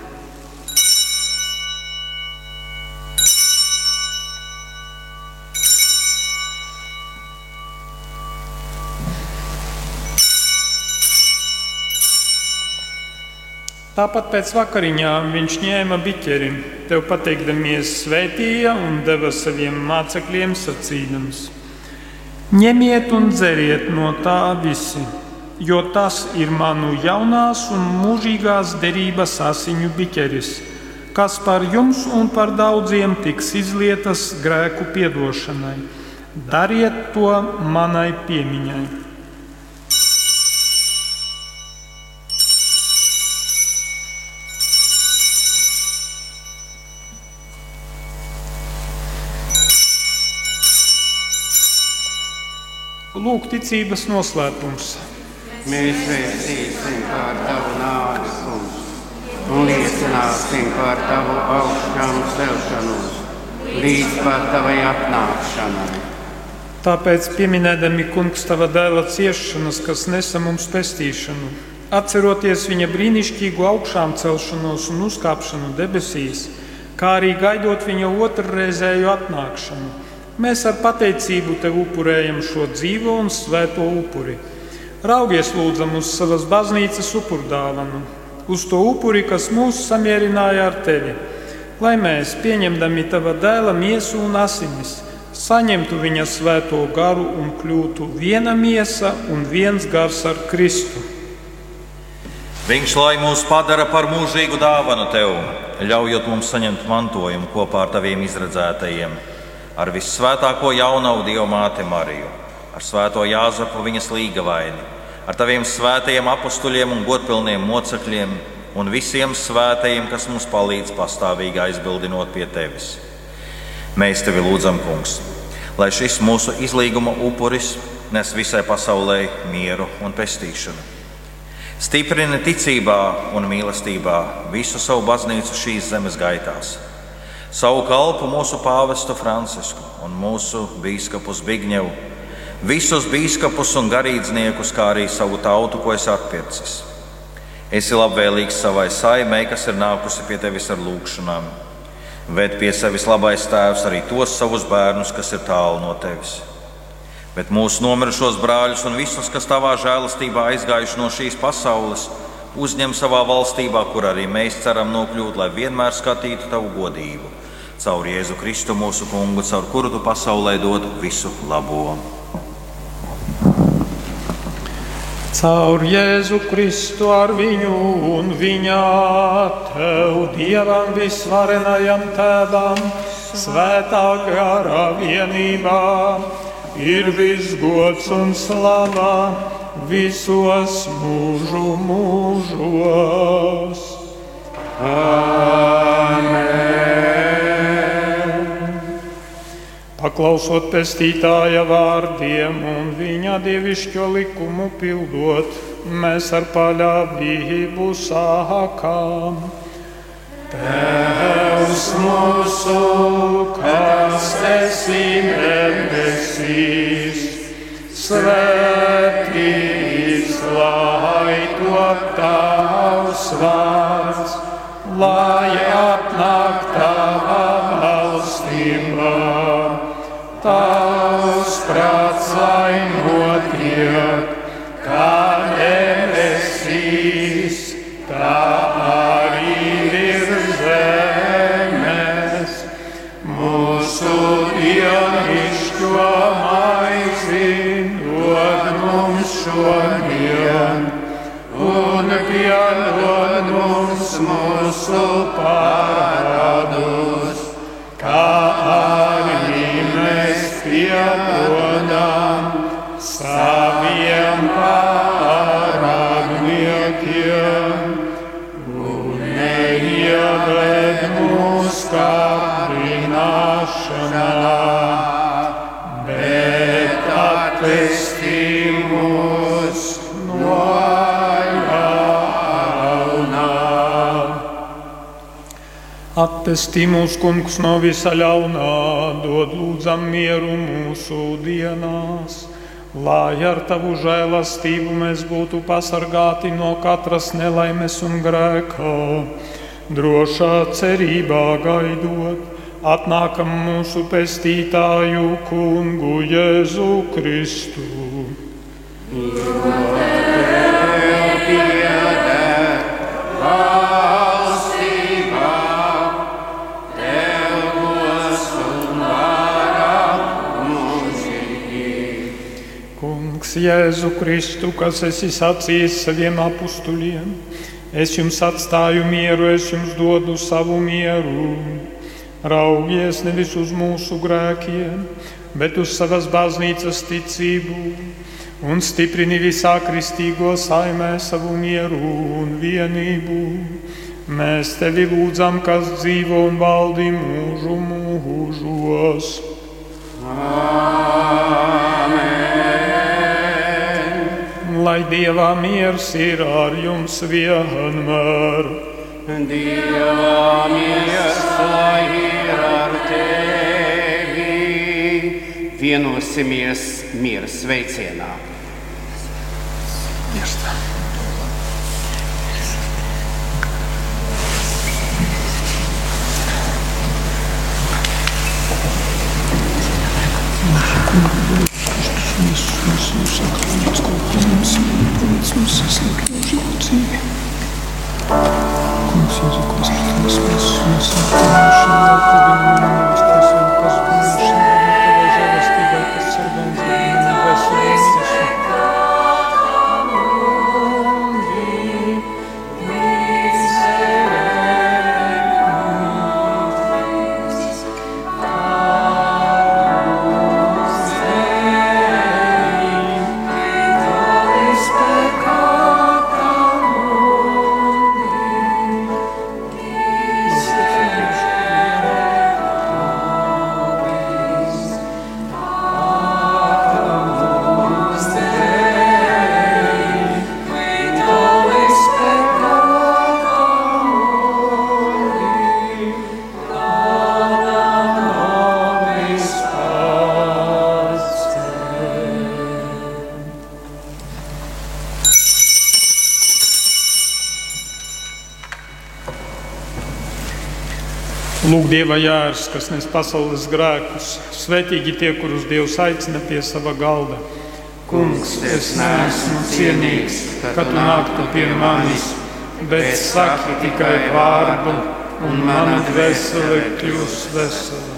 Tāpat pēc vakariņām viņš ņēma biķeri, tev pateikdamies, svētīja un deva saviem mācekļiem sacīdams: Ņemiet un dzeriet no tā visi! jo tas ir manu jaunās un mūžīgās derības asiņu biķeris, kas par jums un par daudziem tiks izlietas grēku piedošanai. Dariet to manai piemiņai. Lūk, ticības noslēpums. Mēs vēstīsim par tavu nāvi, kungs, un liecināsim par tavu augšanu celšanos, līdz pat tavai atnākšanai. Tāpēc, pieminēdami kungs tava dēla ciešanas, kas nesa mums pestīšanu, atceroties viņa brīnišķīgu augšām celšanos un uzkāpšanu debesīs, kā arī gaidot viņa otrreizēju atnākšanu, mēs ar pateicību te upurējam šo dzīvo un svēto upuri. Raugies lūdzam uz savas baznīcas upurdāvanu, uz to upuri, kas mūs samierināja ar tevi, lai mēs, pieņemdami tava dēla miesu un asinis, saņemtu viņa svēto garu un kļūtu viena miesa un viens gars ar Kristu. Viņš lai mūs padara par mūžīgu dāvanu tev, ļaujot mums saņemt mantojumu kopā ar taviem izredzētajiem, ar visvētāko jaunavu Dievu māti Mariju, ar svēto Jāzepu viņas līgavaini ar taviem svētajiem apstuļiem un godpilniem mocekļiem un visiem svētajiem, kas mums palīdz pastāvīgi aizbildinot pie tevis. Mēs tevi lūdzam, Kungs, lai šis mūsu izlīguma upuris nes visai pasaulē mieru un pestīšanu. Stiprini ticībā un mīlestībā visu savu baznīcu šīs zemes gaitās, savu kalpu mūsu pāvestu Francisku un mūsu bīskapu Zbigņevu visus biskupus un garīdzniekus, kā arī savu tautu, ko esi atpircis. Esi labvēlīgs savai saimei, kas ir nākusi pie tevis ar lūgšanām. Ved pie sevis labais tēvs arī tos savus bērnus, kas ir tālu no tevis. Bet mūsu nomirušos brāļus un visus, kas tavā žēlastībā aizgājuši no šīs pasaules, uzņem savā valstībā, kur arī mēs ceram nokļūt, lai vienmēr skatītu tavu godību. Caur Jēzu Kristu mūsu kungu, caur kuru tu pasaulē dod visu labo. Caur Jēzu Kristu ar viņu un viņa tev, Dievam visvarenajam tēvam, svētā garā vienībā, ir visgods un slava visos mūžu mūžos. Amen! Paklausot pestītāja vārdiem un viņa dievišķo likumu pildot, mēs ar paļāvību sākām. Tēvs mūsu, kas esi debesīs, svētīts lai top tavs vārds, lai atnāk tava valstība Tavs prāts laimot iet, kā debesīs, tā arī virs zemes. Mūsu dienišķo maizi dod mums šodien, un piedod mums mūsu pārāk. Piedodam saviem parādniekiem. Un neieved mūs kārdināšanā, bet Attestī mūsu kungs no visa ļaunā, dod lūdzam mieru mūsu dienās. Lai ar tavu žēlastību mēs būtu pasargāti no katras nelaimes un grēka, drošā cerībā gaidot, atnākam mūsu pestītāju kungu Jēzu Kristu. Kungs, Jēzu Kristu, kas esi sacījis saviem apstuļiem, es jums atstāju mieru, es jums dodu savu mieru. Raugies nevis uz mūsu grēkiem, bet uz savas baznīcas ticību, un stiprini visā kristīgo saimē savu mieru un vienību. Mēs tevi lūdzam, kas dzīvo un valdi mūžu mūžos. Lai Dievā miers ir ar jums vienmēr. Dieva miers, lai ir ar tevi. Vienosimies miera sveicienā. Confuso com as pessoas, não sei como chegar, Dieva jērs, kas nes pasaules grēkus, svētīgi tie, kurus Dievs aicina pie sava galda. Kungs, es neesmu cienīgs, ka tu nāktu pie manis, bet saki tikai vārdu, un mana dvēsele kļūs vesela.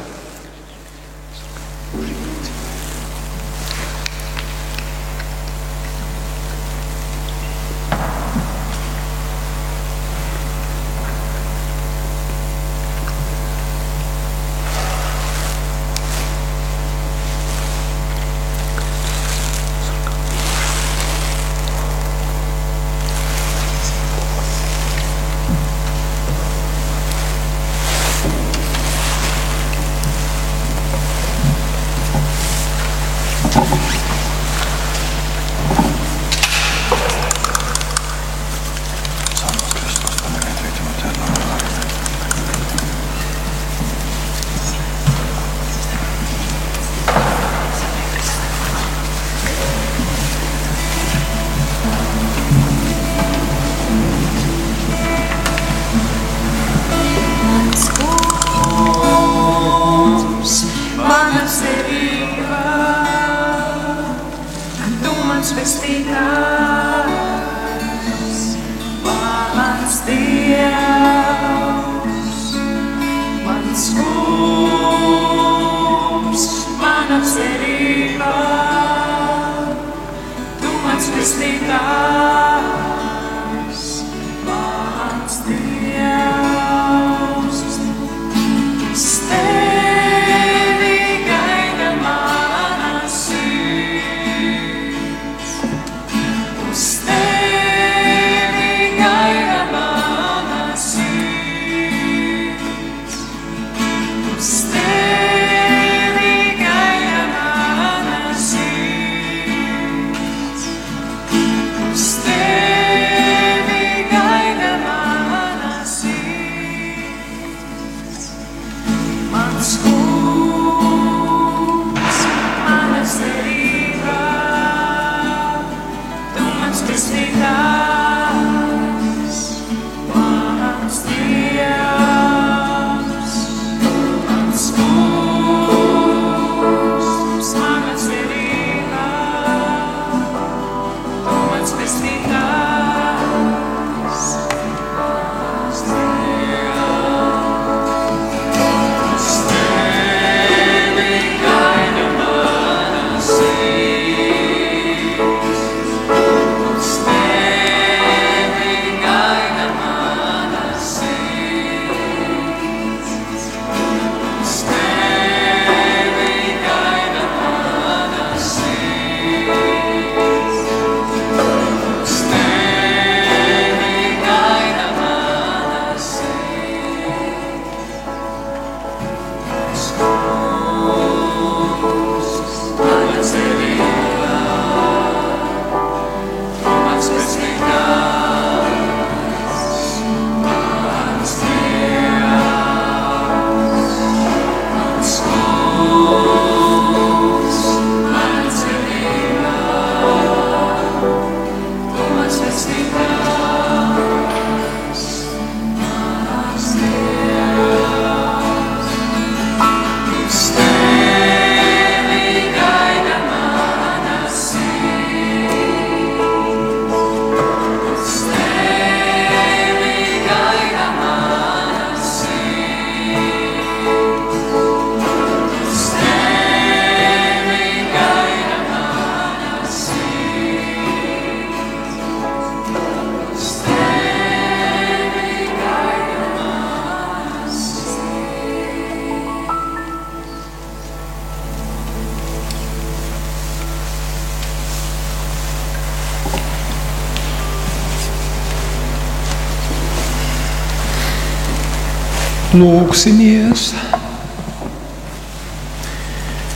Lūksimies!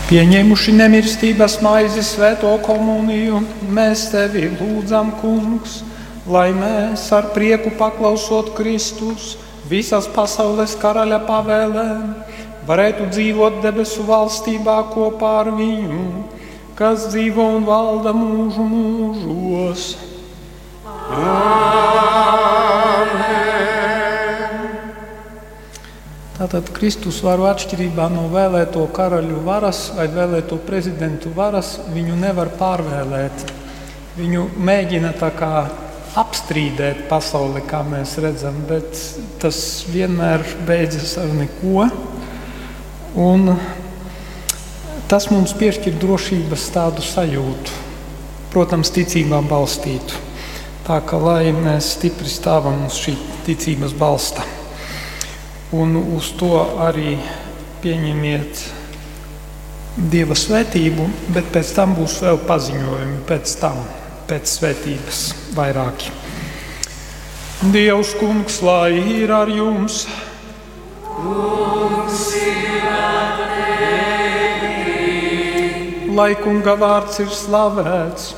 Pieņēmuši nemirstības maizi svēto komuniju, mēs tevi lūdzam, Kungs, lai mēs ar prieku paklausot Kristus visas pasaules karaļa pavēlēm, varētu dzīvot debesu valstībā kopā ar viņu, kas dzīvo un valda mūžu mūžos. Tātad Kristus varu atšķirībā no vēlēto karaļu varas vai vēlēto prezidentu varas viņu nevar pārvēlēt. Viņu mēģina tā kā apstrīdēt pasauli, kā mēs redzam, bet tas vienmēr beidzas ar neko. Un tas mums piešķir drošības tādu sajūtu, protams, ticībā balstītu. Tā kā lai mēs stipri stāvam uz šī ticības balsta. Un uz to arī pieņemiet Dieva svētību, bet pēc tam būs vēl paziņojumi, pēc tam, pēc svētības vairāki. Dievs, kungs, lai ir ar jums! Kungs ir ar tevi! Lai kunga vārds ir slavēts!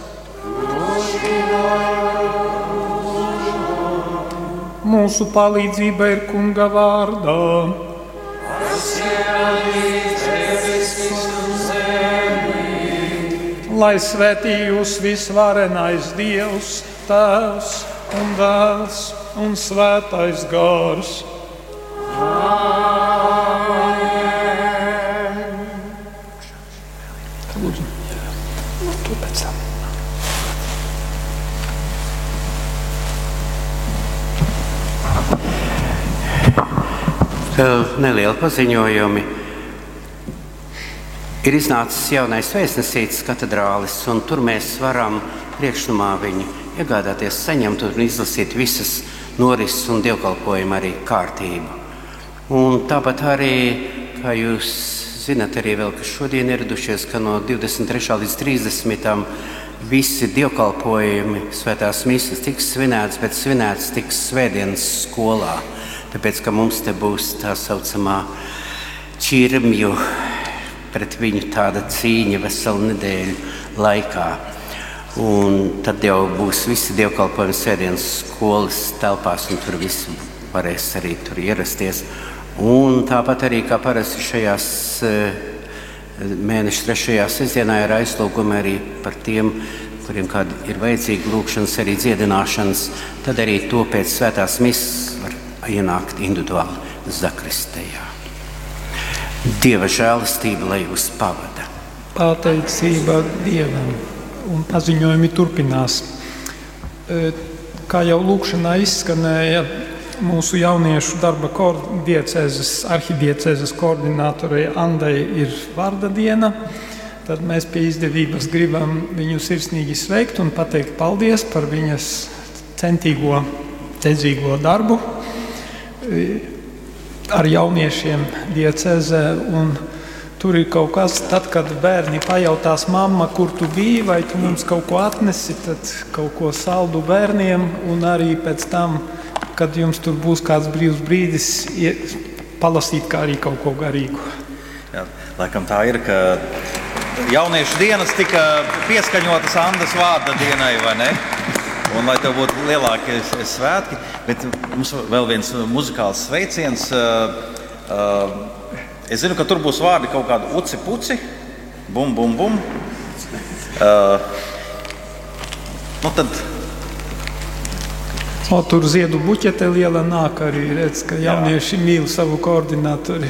Mūsu palīdzība ir kunga vārdā. Lai svētī jūs visvarenais Dievs, Tēvs un Dēls un Svētais Gārs. Lūdzu, Vēl nelieli paziņojumi. Ir iznācis jaunais vēstnesīts katedrālis, un tur mēs varam priekšnumā viņu iegādāties, saņemt un izlasīt visas norises un dievkalpojumu arī kārtību. Un tāpat arī, kā jūs zinat, arī vēl, kas šodien ieradušies, ka no 23. līdz 30. visi dievkalpojumi, svētās misijas tiks svinētas, bet svinētas tiks svētdienas skolā. Tāpēc, ka mums te būs tā saucamā ķirmju pret viņu tāda cīņa veselu nedēļu laikā. Un tad jau būs visi dievkalpojumi sēdienas skolas telpās, un tur visi varēs arī tur ierasties. Un tāpat arī kā parasti šajās eh, mēneša trešajā sestdienā ir aizlūgumi arī par tiem, kuriem ir vajadzīga lūkšanas, arī dziedināšanas, tad arī to pēc svētās misijas var ienākt individuāli zakristējā. Dieva žēlastība, lai jūs pavada. Pateicība Dievam un paziņojumi turpinās. Eh, kā jau lūkšanā izskanēja, mūsu jauniešu darba diecēzes, arhidiecēzes koordinātorei Andai ir vārda diena. Tad mēs pie izdevības gribam viņu sirsnīgi sveikt un pateikt paldies par viņas centīgo, dedzīgo darbu e, ar jauniešiem diecēzē. Tur ir kaut kas, tad, kad bērni pajautās, mamma, kur tu biji, vai tu mums kaut ko atnesi, tad kaut ko saldu bērniem un arī pēc tam kad jums tur būs kāds brīvs brīdis, palasīt kā arī kaut ko garīgu. Jā, laikam tā ir, ka jauniešu dienas tika pieskaņotas Andas vārda dienai, vai ne? Un, lai tev būtu lielākie svētki, bet mums vēl viens muzikāls sveiciens. Es zinu, ka tur būs vārdi kaut kādi uci puci, bum, bum, bum. Nu, tad O, tur ziedu buķete liela nāk arī. Redz, ka jaunieši Jā. mīl savu koordinatori.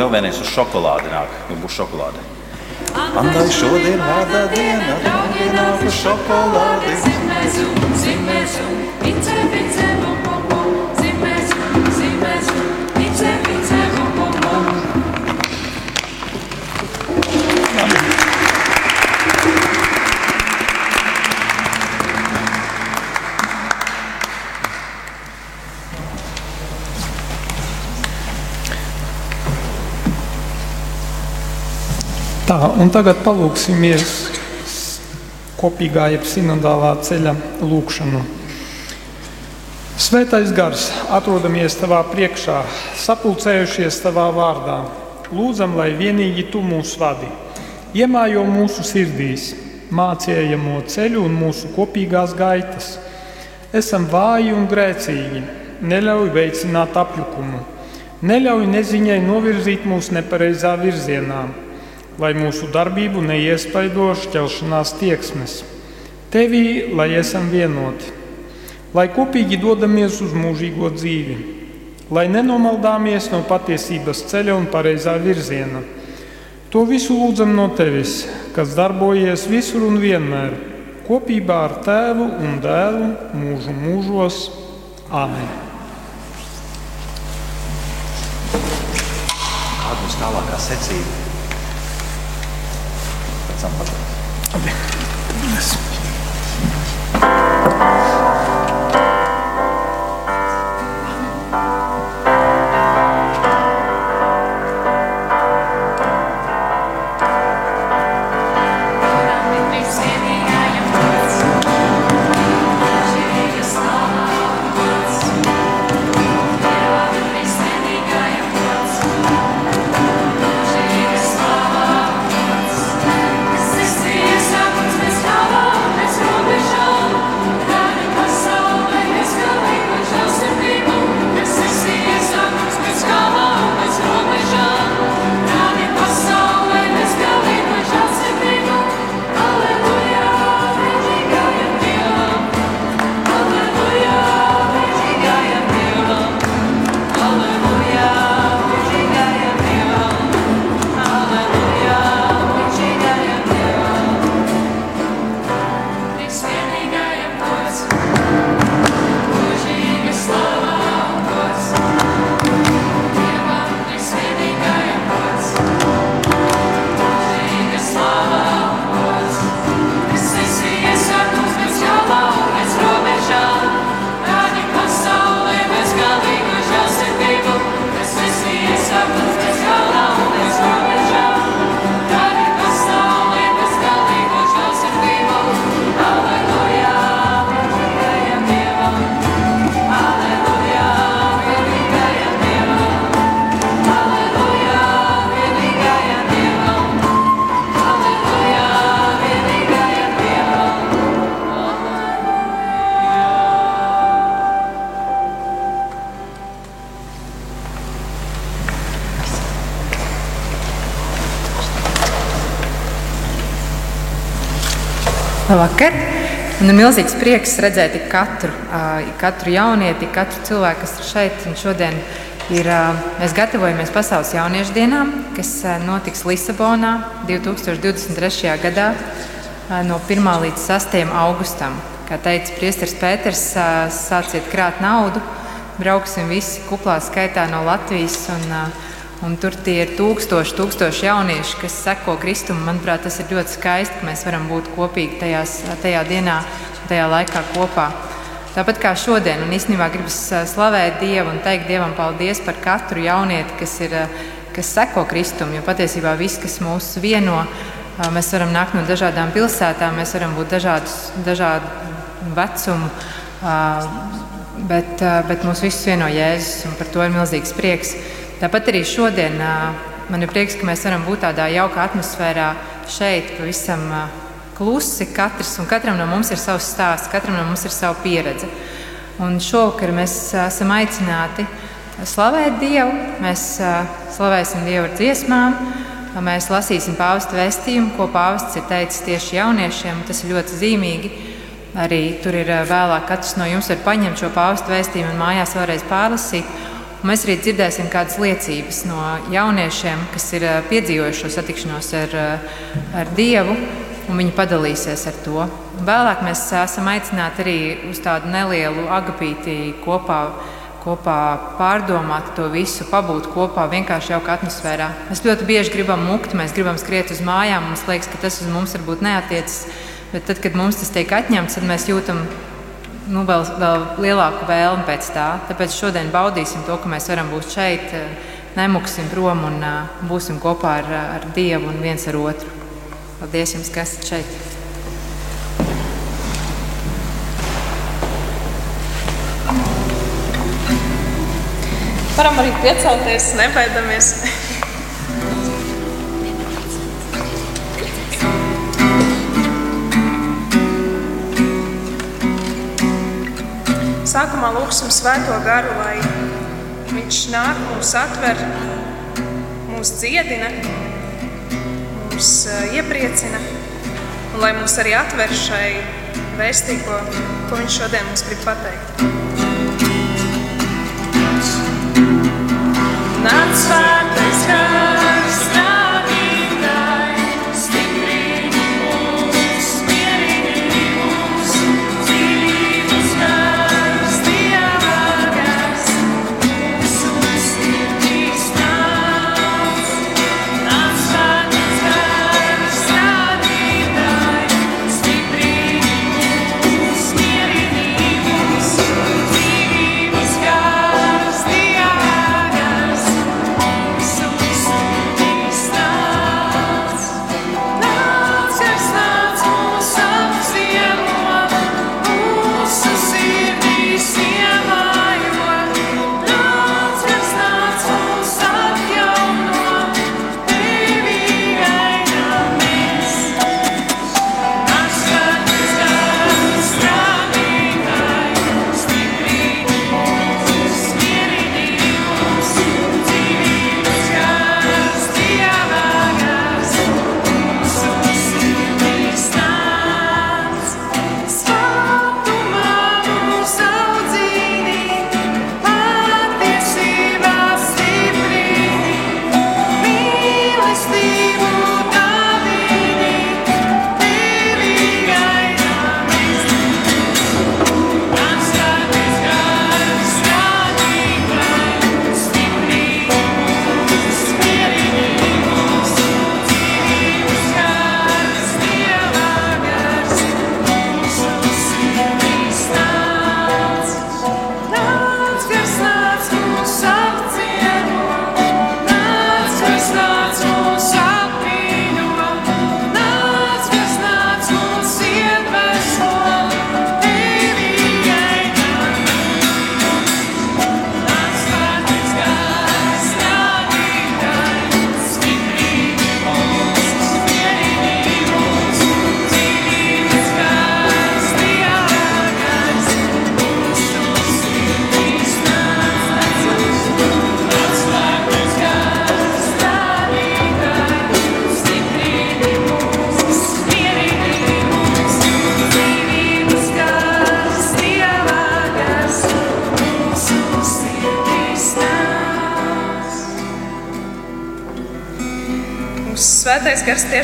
vēl vienreiz uz šokolādi nāk, nu būs šokolāde. Andai šodien vārdā diena, draugiem nāk uz šokolādi. Zimēs, zimēs, ice, ice, bum, bum, un tagad palūksimies kopīgā, jeb sinodālā ceļa lūkšanu. Svētais gars, atrodamies tavā priekšā, sapulcējušies tavā vārdā. Lūdzam, lai vienīgi tu mūs vadi, iemājo mūsu sirdīs, mācījamo ceļu un mūsu kopīgās gaitas. Esam vāji un grēcīgi, neļauj veicināt apjukumu, neļauj neziņai novirzīt mūs nepareizā virzienā lai mūsu darbību neiespaido šķelšanās tieksmes. Tevī, lai esam vienoti, lai kopīgi dodamies uz mūžīgo dzīvi, lai nenomaldāmies no patiesības ceļa un pareizā virziena. To visu lūdzam no Tevis, kas darbojies visur un vienmēr, kopībā ar Tēvu un Dēlu mūžu mūžos. Āmen! Kāda būs tālākā secība? some of those. Okay. Labvakar! Man ir milzīgs prieks redzēt katru, katru jaunieti, katru cilvēku, kas ir šeit. Šodien ir, mēs gatavojamies Pasaules jauniešu dienām, kas notiks Lisabonā 2023. gadā no 1. līdz 6. augustam. Kā teica Priesteris Pēters, sāciet krāt naudu, brauksim visi kuplā skaitā no Latvijas. Un, Un tur tie ir tūkstoši, tūkstoši jaunieši, kas seko Kristum. Manuprāt, tas ir ļoti skaisti, ka mēs varam būt kopīgi tajās, tajā dienā, tajā laikā kopā. Tāpat kā šodien, un īstenībā gribas slavēt Dievu un teikt Dievam paldies par katru jaunieti, kas, ir, kas seko Kristum. Jo patiesībā viss, kas mūs vieno, mēs varam nākt no dažādām pilsētām, mēs varam būt dažādus, dažādu vecumu. Bet, bet mūs visus vieno Jēzus, un par to ir milzīgs prieks. Tāpat arī šodien man ir prieks, ka mēs varam būt tādā jaukā atmosfērā šeit, pavisam klusi. Katrs, katram no mums ir savs stāsts, katram no mums ir sava pieredze. Un šovakar mēs esam aicināti slavēt Dievu. Mēs slavēsim Dievu ar dziesmām, mēs lasīsim pāvesta vēstījumu, ko pāvests ir teicis tieši jauniešiem. Tas ir ļoti zīmīgi. Arī tur ir vēlāk, katrs no jums var paņemt šo pāvesta vēstījumu un mājās vēlreiz pārlasīt. Mēs arī dzirdēsim kādas liecības no jauniešiem, kas ir piedzīvojuši šo satikšanos ar, ar Dievu, un viņi padalīsies ar to. Vēlāk mēs esam aicināti arī uz tādu nelielu agapīti kopā, kopā pārdomāt to visu, pabūt kopā vienkārši jauka atmosfērā. Mēs ļoti bieži gribam mukt, mēs gribam skriet uz mājām, mums liekas, ka tas uz mums varbūt neatiecas, bet tad, kad mums tas tiek atņemts, tad mēs jūtam nu, vēl, vēl lielāku vēlmi pēc tā. Tāpēc šodien baudīsim to, ka mēs varam būt šeit, nemuksim prom un būsim kopā ar, ar Dievu un viens ar otru. Paldies jums, ka esat šeit! Varam arī piecelties, nebaidamies. Sākumā lūgsim Svēto garu, lai Viņš nāk, mūs atver, mūs dziedina, mūs iepriecina un lai mūs arī atver šai vēstī, ko, ko Viņš šodien mums grib pateikt. Nāc svētais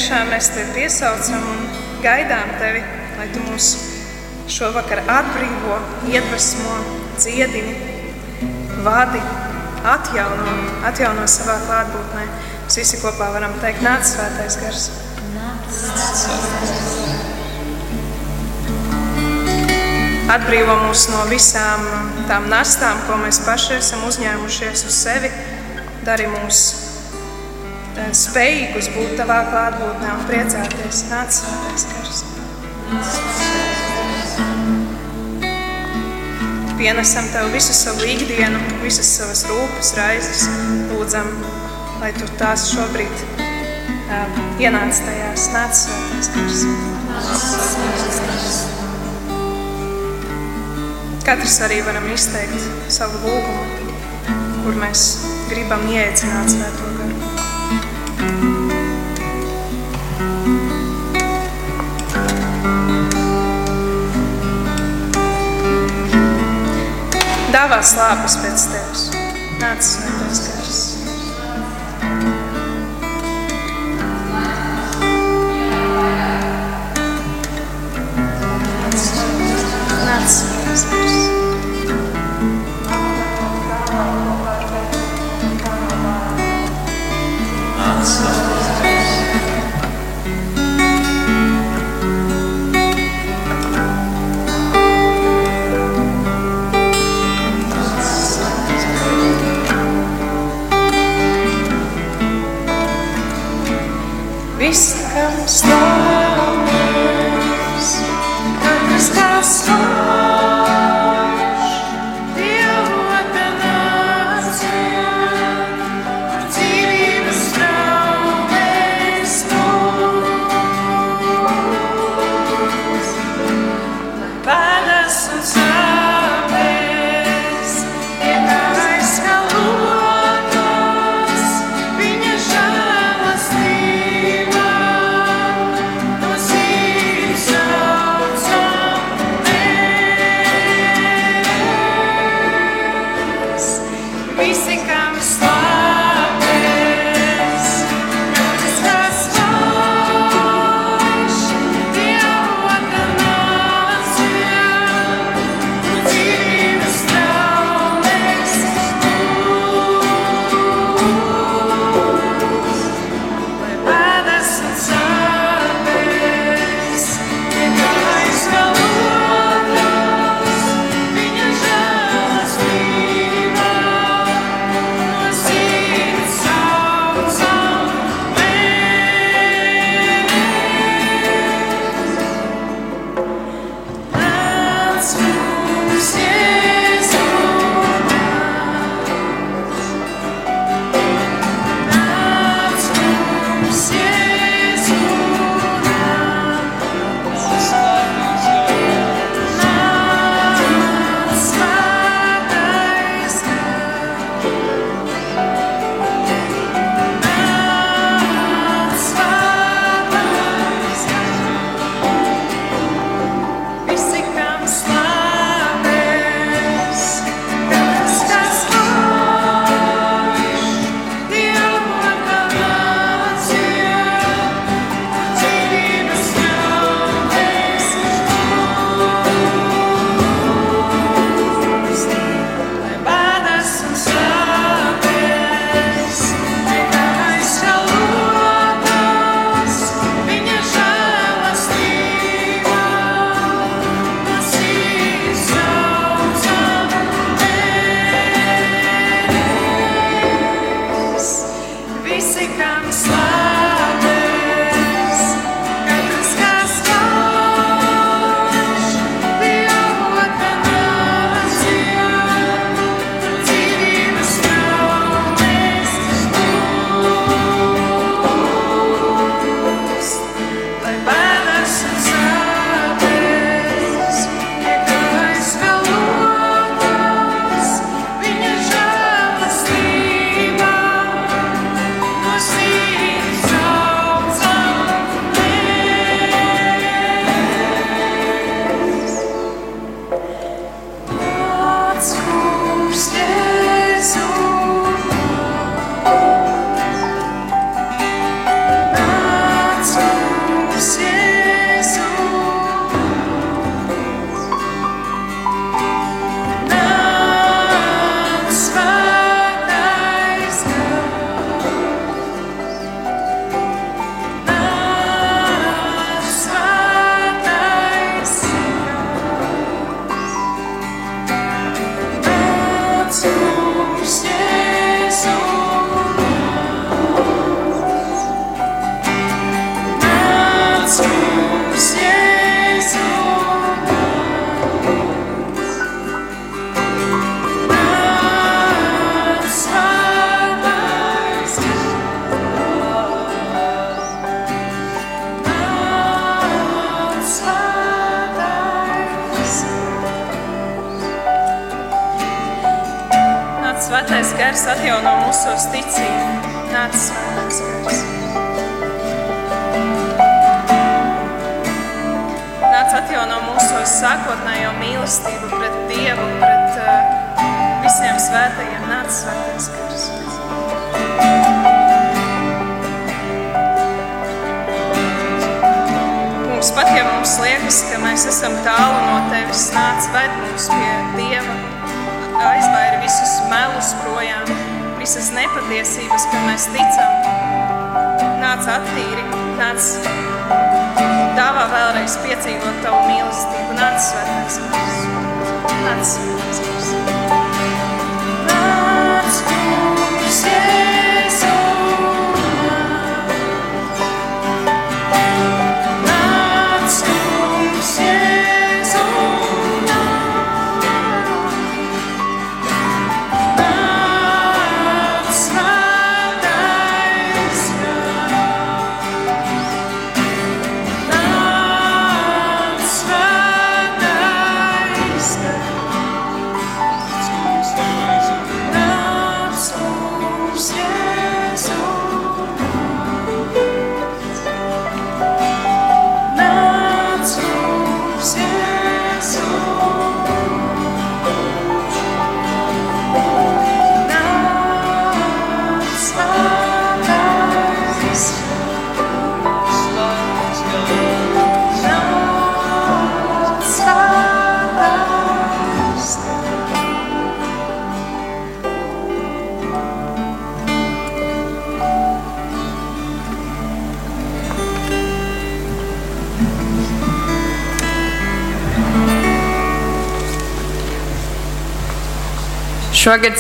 tiešām mēs tevi piesaucam un gaidām tevi, lai tu mūs šovakar atbrīvo, iedvesmo, dziedini, vadi, atjauno, atjauno savā klātbūtnē. Mēs visi kopā varam teikt, nāc svētais gars. Atbrīvo mūs no visām tām nastām, ko mēs paši esam uzņēmušies uz sevi. Dari mūs spējīgus būt tavā klātbūtnē un priecāties. Nāc svētais gars. Pienesam tev visu savu ikdienu, visas savas rūpes, raizes. Lūdzam, lai tu tās šobrīd um, ienāc tajās. Nāc svētais gars. Katrs arī varam izteikt savu lūgumu, kur mēs gribam ieaicināt svēto Dāvā slāpes pēc tevis. Nāc svētais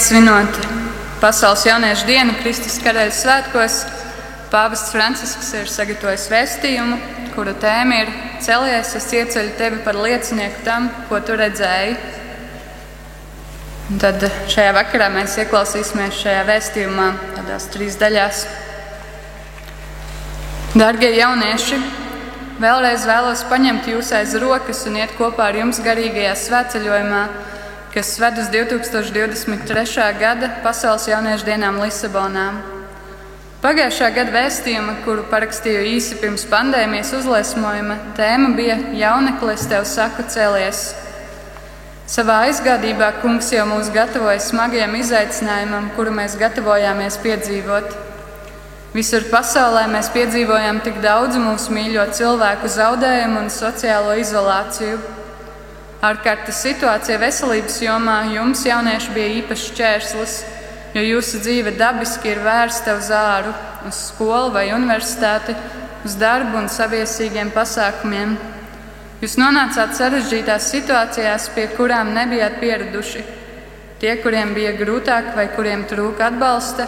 svinot Pasaules jauniešu dienu Kristus karaļa svētkos, Pāvests Francisks ir sagatavojis vēstījumu, kura tēma ir Celies, es ieceļu tevi par liecinieku tam, ko tu redzēji. Un tad šajā vakarā mēs ieklausīsimies šajā vēstījumā, tādās trīs daļās. Darbie jaunieši, vēlreiz vēlos paņemt jūs aiz rokas un iet kopā ar jums garīgajā svētceļojumā, kas ved uz 2023. gada Pasaules jauniešu dienām Lisabonā. Pagājušā gada vēstījuma, kuru parakstīju īsi pirms pandēmijas uzliesmojuma, tēma bija Jauneklis, tev saku cēlies. Savā aizgādībā kungs jau mūs gatavoja smagiem izaicinājumam, kuru mēs gatavojāmies piedzīvot. Visur pasaulē mēs piedzīvojam tik daudz mūsu mīļo cilvēku zaudējumu un sociālo izolāciju. Ārkārtas situācija veselības jomā jums, jaunieši, bija īpašs čērslis, jo jūsu dzīve dabiski ir vērsta uz āru, uz skolu vai universitāti, uz darbu un saviesīgiem pasākumiem. Jūs nonācāt sarežģītās situācijās, pie kurām nebijāt pieraduši. Tie, kuriem bija grūtāk vai kuriem trūka atbalsta,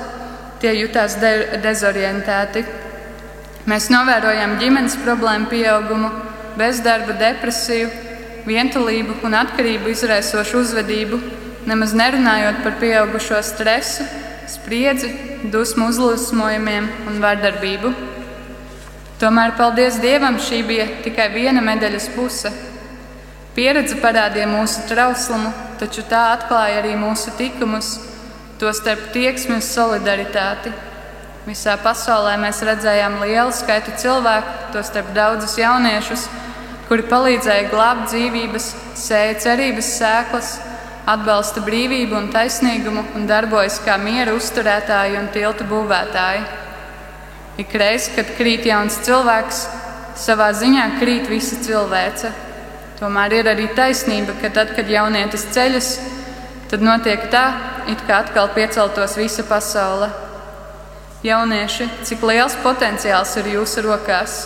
tie jutās de dezorientēti. Mēs novērojam ģimenes problēmu pieaugumu, bezdarba, depresiju, vientulību un atkarību izraisošu uzvedību, nemaz nerunājot par pieaugušo stresu, spriedzi, dusmu uzlūsmojumiem un vardarbību. Tomēr, paldies Dievam, šī bija tikai viena medaļas puse. Pieredze parādīja mūsu trauslumu, taču tā atklāja arī mūsu tikumus, tostarp tieksmi un solidaritāti. Visā pasaulē mēs redzējām lielu skaitu cilvēku, tostarp daudzus jauniešus, kuri palīdzēja glābt dzīvības, sēja cerības sēklas, atbalsta brīvību un taisnīgumu un darbojas kā miera uzturētāji un tiltu būvētāji. Ik reiz, kad krīt jauns cilvēks, savā ziņā krīt visa cilvēce. Tomēr ir arī taisnība, ka tad, kad jaunietis ceļas, tad notiek tā, it kā atkal pieceltos visa pasaule. Jaunieši, cik liels potenciāls ir jūsu rokās,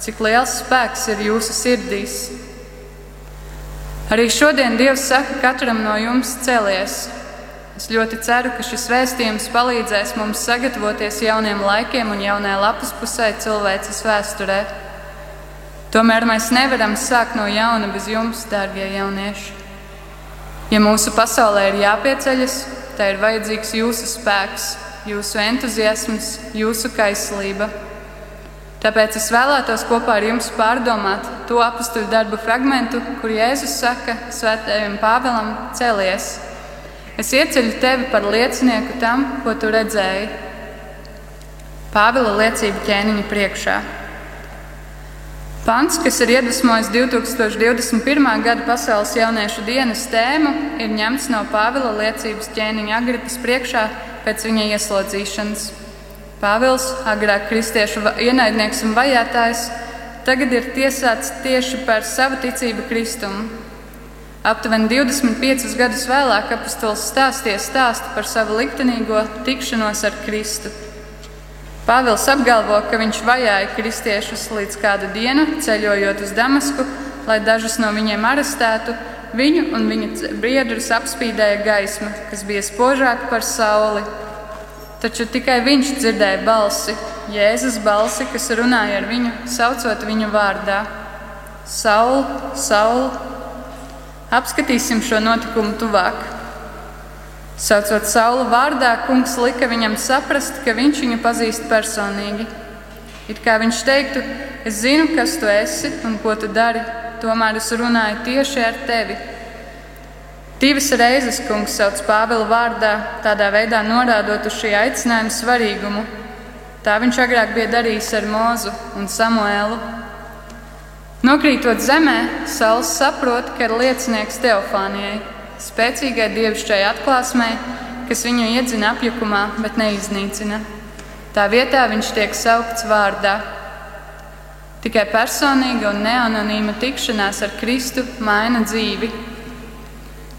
cik liels spēks ir jūsu sirdīs. Arī šodien Dievs saka katram no jums celies. Es ļoti ceru, ka šis vēstījums palīdzēs mums sagatavoties jauniem laikiem un jaunai lapas pusē cilvēces vēsturē. Tomēr mēs nevaram sākt no jauna bez jums, dārgie jaunieši. Ja mūsu pasaulē ir jāpieceļas, tai ir vajadzīgs jūsu spēks, jūsu entuziasms, jūsu kaislība. Tāpēc es vēlētos kopā ar jums pārdomāt to apakstuļu darbu fragment, kur Jēzus saka Svētajam Pāvēlam: Celies! Es ieceļu tevi par liecinieku tam, ko tu redzēji. Pāvila liecība ķēniņa priekšā. Pants, kas ir iedvesmojis 2021. gada Pasaules jauniešu dienas tēmu, ir ņemts no Pāvila liecības ķēniņa Agripas priekšā pēc viņa ieslodzīšanas. Pāvils, agrāk kristiešu ienaidnieks un vajātājs, tagad ir tiesāts tieši par savu ticību Kristumu. Aptuveni 25 gadus vēlāk apustulis stāsties stāstu par savu liktenīgo tikšanos ar Kristu. Pāvils apgalvo, ka viņš vajāja kristiešus līdz kādu dienu, ceļojot uz Damasku, lai dažus no viņiem arestētu. Viņu un viņa biedrus apspīdēja gaisma, kas bija spožāka par sauli. Taču tikai viņš dzirdēja balsi, Jēzus balsi, kas runāja ar viņu, saucot viņu vārdā: Saul, Saul! Apskatīsim šo notikumu tuvāk. Saucot saulu vārdā, kungs lika viņam saprast, ka viņš viņu pazīst personīgi. It kā viņš teiktu, es zinu, kas tu esi un ko tu dari, tomēr es runāju tieši ar tevi. Divas reizes kungs sauc Pāvila vārdā, tādā veidā norādot uz šī aicinājuma svarīgumu. Tā viņš agrāk bija darījis ar Mūzu un Samuēlu. Nokrītot zemē, Sauls saprot, ka ir liecinieks Teofānijai spēcīgai dievišķai atklāsmei, kas viņu iedzina apjukumā, bet neiznīcina. Tā vietā viņš tiek saukts vārdā. Tikai personīga un neanonīma tikšanās ar Kristu maina dzīvi.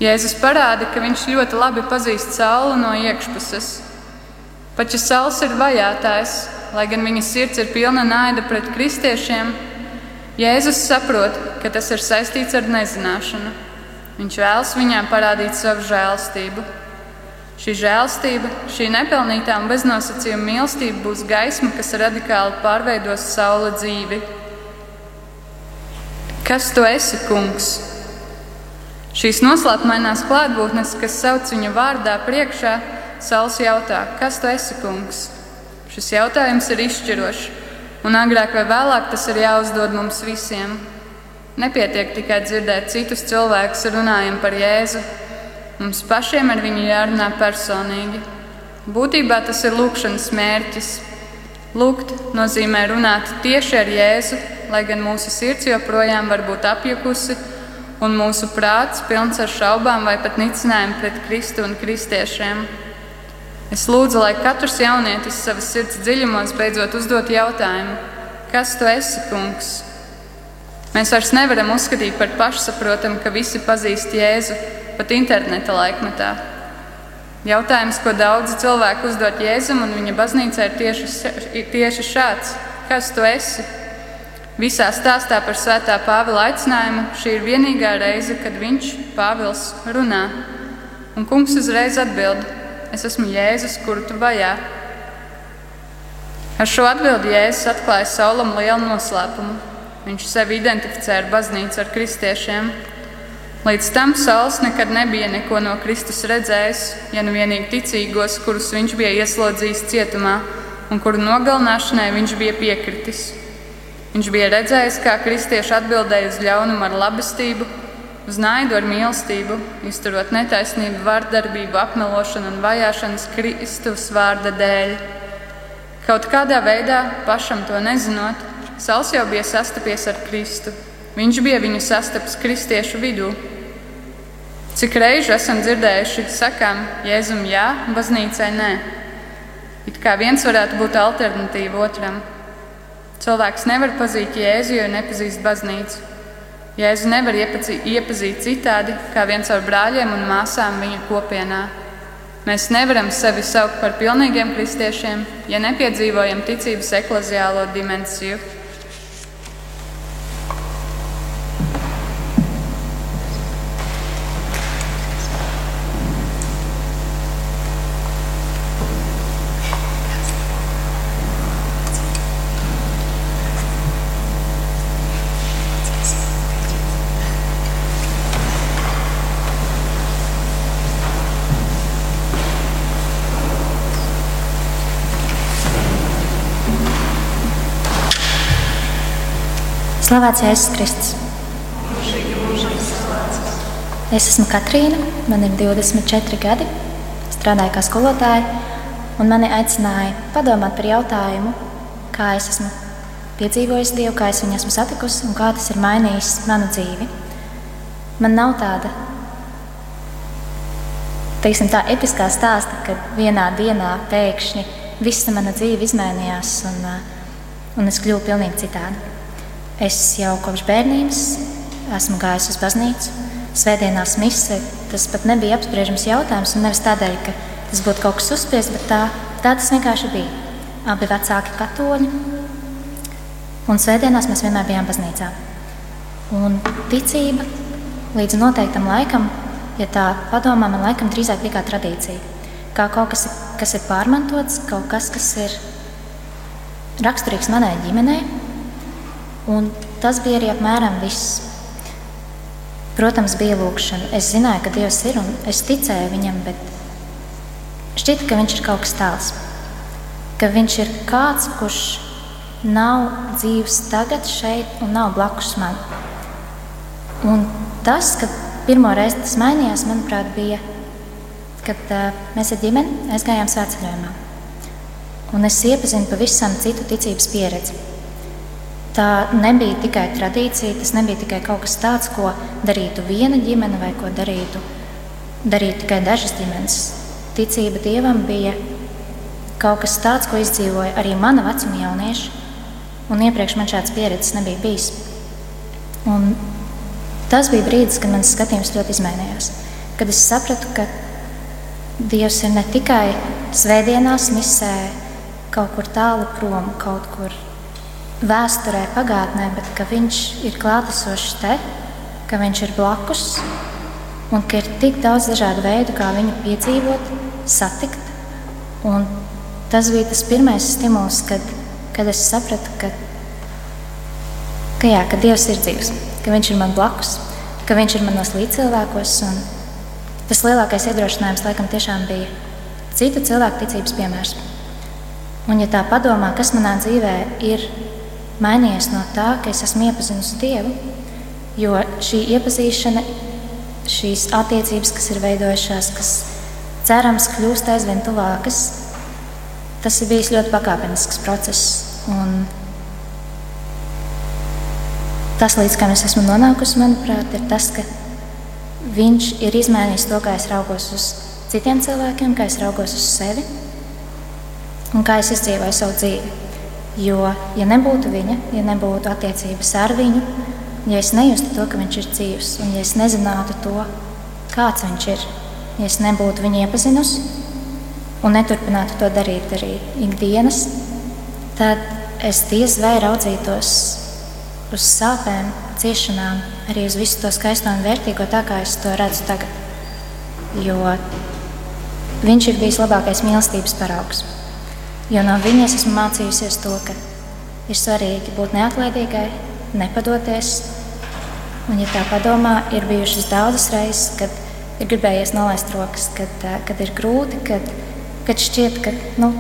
Jēzus parāda, ka viņš ļoti labi pazīst sauli no iekšpuses. Pat ja saules ir vajātājs, lai gan viņa sirds ir pilna naida pret kristiešiem, Jēzus saprot, ka tas ir saistīts ar nezināšanu. Viņš vēlas viņām parādīt savu žēlstību. Šī žēlstība, šī nepelnītā un beznosacījuma mīlestība būs gaisma, kas radikāli pārveidos saula dzīvi. Kas tu esi, kungs? Šīs noslēpmainās klātbūtnes, kas sauc viņu vārdā priekšā, Sauls jautā, kas tu esi, kungs? Šis jautājums ir izšķirošs, un agrāk vai vēlāk tas ir jāuzdod mums visiem. Nepietiek tikai dzirdēt citus cilvēkus runājam par Jēzu. Mums pašiem ar viņu jārunā personīgi. Būtībā tas ir lūkšanas mērķis. Lūgt nozīmē runāt tieši ar Jēzu, lai gan mūsu sirds joprojām var būt apjukusi un mūsu prāts pilns ar šaubām vai pat nicinājumu pret Kristu un kristiešiem. Es lūdzu, lai katrs jaunietis savas sirds dziļumos beidzot uzdot jautājumu: Kas tu esi, kungs? Mēs vairs nevaram uzskatīt par pašsaprotamu, ka visi pazīst Jēzu pat interneta laikmetā. Jautājums, ko daudzi cilvēki uzdod Jēzum un viņa baznīcai, ir tieši, tieši šāds: Kas tu esi? Visā stāstā par Svētā Pāvila aicinājumu šī ir vienīgā reize, kad viņš, Pāvils, runā. Un kungs uzreiz atbild: Es esmu Jēzus, kuru tu vajā. Ar šo atbildi Jēzus atklāja Saulam lielu noslēpumu. Viņš sevi identificē ar baznīcu, ar kristiešiem. Līdz tam Sauls nekad nebija neko no Kristus redzējis, ja nu vienīgi ticīgos, kurus viņš bija ieslodzījis cietumā un kuru nogalināšanai viņš bija piekritis. Viņš bija redzējis, kā kristieši atbildēja uz ļaunumu ar labestību, uz naidu ar mīlestību, izturot netaisnību, vardarbību, apmelošanu un vajāšanas Kristus vārda dēļ. Kaut kādā veidā, pašam to nezinot, Sauls jau bija sastapies ar Kristu. Viņš bija viņu sastaps kristiešu vidū. Cik reizi esam dzirdējuši sakām, Jēzum jā, baznīcai nē. It kā viens varētu būt alternatīva otram. Cilvēks nevar pazīt Jēzu, jo nepazīst baznīcu. Jēzu nevar iepazīt, citādi, kā viens ar brāļiem un māsām viņa kopienā. Mēs nevaram sevi saukt par pilnīgiem kristiešiem, ja nepiedzīvojam ticības ekleziālo dimensiju. Slavēts Jēzus Kristus! Es esmu Katrīna, man ir 24 gadi, strādāju kā skolotāja, un mani aicināja padomāt par jautājumu, kā es esmu piedzīvojis Dievu, kā es viņu esmu satikusi un kā tas ir mainījis manu dzīvi. Man nav tāda teiksim, tā episkā stāsta, kad vienā dienā pēkšņi visa mana dzīve izmainījās un, un es kļuvu pilnīgi citādi. Es jau kopš bērnības esmu gājis uz baznīcu. Svētdienās misē tas pat nebija apspriežams jautājums, un nevis tādēļ, ka tas būtu kaut kas uzspiests, bet tā, tā tas vienkārši bija. Abi vecāki katoļi, un svētdienās mēs vienmēr bijām baznīcā. Un ticība līdz noteiktam laikam, ja tā padomā, man laikam drīzāk bija kā tradīcija. Kā kaut kas, kas ir pārmantots, kaut kas, kas ir raksturīgs manai ģimenei, Un tas bija arī apmēram viss. Protams, bija lūkšana. Es zināju, ka Dievs ir un es ticēju viņam, bet šķita, ka viņš ir kaut kas tāds. Ka viņš ir kāds, kurš nav dzīves tagad, šeit un nav blakus man. Un tas, ka pirmo reizi tas mainījās, manuprāt, bija, kad uh, mēs ar ģimeni aizgājām svētceļojumā. Un es iepazinu pavisam citu ticības pieredzi. Tā nebija tikai tradīcija, tas nebija tikai kaut kas tāds, ko darītu viena ģimene vai ko darītu, darītu tikai dažas ģimenes. Ticība dievam bija kaut kas tāds, ko izdzīvoja arī mana vecuma jaunieši, un iepriekš man šāds pieredzes nebija bijis. Un tas bija brīdis, kad mans skatījums ļoti izmainījās. Kad es sapratu, ka Dievs ir ne tikai svētdienās, misē, kaut kur tālu prom, kaut kur vēsturē, pagātnē, bet ka viņš ir klātesošs te, ka viņš ir blakus un ka ir tik daudz dažādu veidu, kā viņu piedzīvot, satikt. Un tas bija tas pirmais stimuls, kad, kad es sapratu, ka, ka, jā, ka Dievs ir dzīves, ka Viņš ir man blakus, ka Viņš ir manos līdzcilvēkos. Tas lielākais iedrošinājums laikam tiešām bija citu cilvēku ticības piemērs. Un, ja tā padomā, kas manā dzīvē ir mainījies no tā, ka es esmu iepazinusi Dievu, jo šī iepazīšana, šīs attiecības, kas ir veidojušās, kas cerams kļūst aizvien tuvākas, tas ir bijis ļoti pakāpenisks process. Un tas, līdz kam es esmu nonākusi, manuprāt, ir tas, ka viņš ir izmainījis to, kā es raugos uz citiem cilvēkiem, kā es raugos uz sevi un kā es izdzīvoju savu dzīvi. Jo, ja nebūtu viņa, ja nebūtu attiecības ar viņu, ja es nejustu to, ka viņš ir dzīvs, un ja es nezinātu to, kāds viņš ir, ja es nebūtu viņu iepazinusi un neturpinātu to darīt arī ikdienas, tad es diez vai raudzītos uz sāpēm, ciešanām, arī uz visu to skaisto un vērtīgo, tā kā es to redzu tagad. Jo viņš ir bijis labākais mīlestības paraugs. Jo no viņas esmu mācījusies to, ka ir svarīgi būt neatlaidīgai, nepadoties. Un, ja tā padomā, ir bijušas daudzas reizes, kad ir gribējies nolaist rokas, kad, kad ir grūti, kad, kad šķiet, ka nu,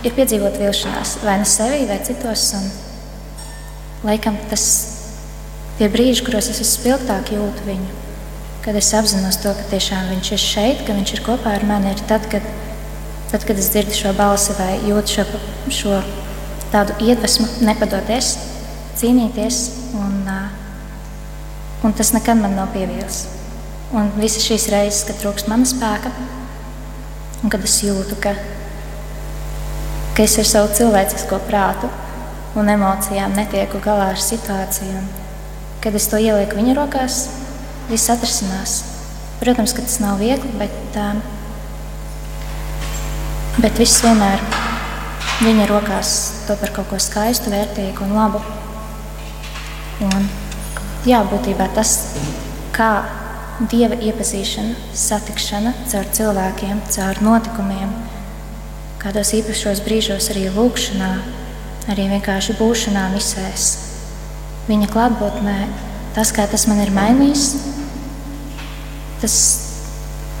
ir piedzīvot vilšanās vai nu sevī, vai citos. Un, laikam tas tie brīži, kuros es vispilgtāk jūtu viņu, kad es apzinos to, ka tiešām viņš ir šeit, ka viņš ir kopā ar mani, ir tad, kad Tad, kad es dzirdu šo balsi vai jūtu šo, šo tādu iedvesmu, nepadoties, cīnīties, un, un tas nekad man nav pievīlis. Un visas šīs reizes, kad trūkst mana spēka, un kad es jūtu, ka, ka es ar savu cilvēcisko prātu un emocijām netieku galā ar situāciju, kad es to ielieku viņa rokās, viss atrisinās. Protams, ka tas nav viegli, bet uh, Bet viss vienmēr viņa rokās to par kaut ko skaistu, vērtīgu un labu. Un, jā, būtībā tas, kā dieva iepazīšana, satikšana caur cilvēkiem, caur notikumiem, kādos īpašos brīžos arī lūkšanā, arī vienkārši būšanā misēs. Viņa klātbūtnē, tas, kā tas man ir mainījis, tas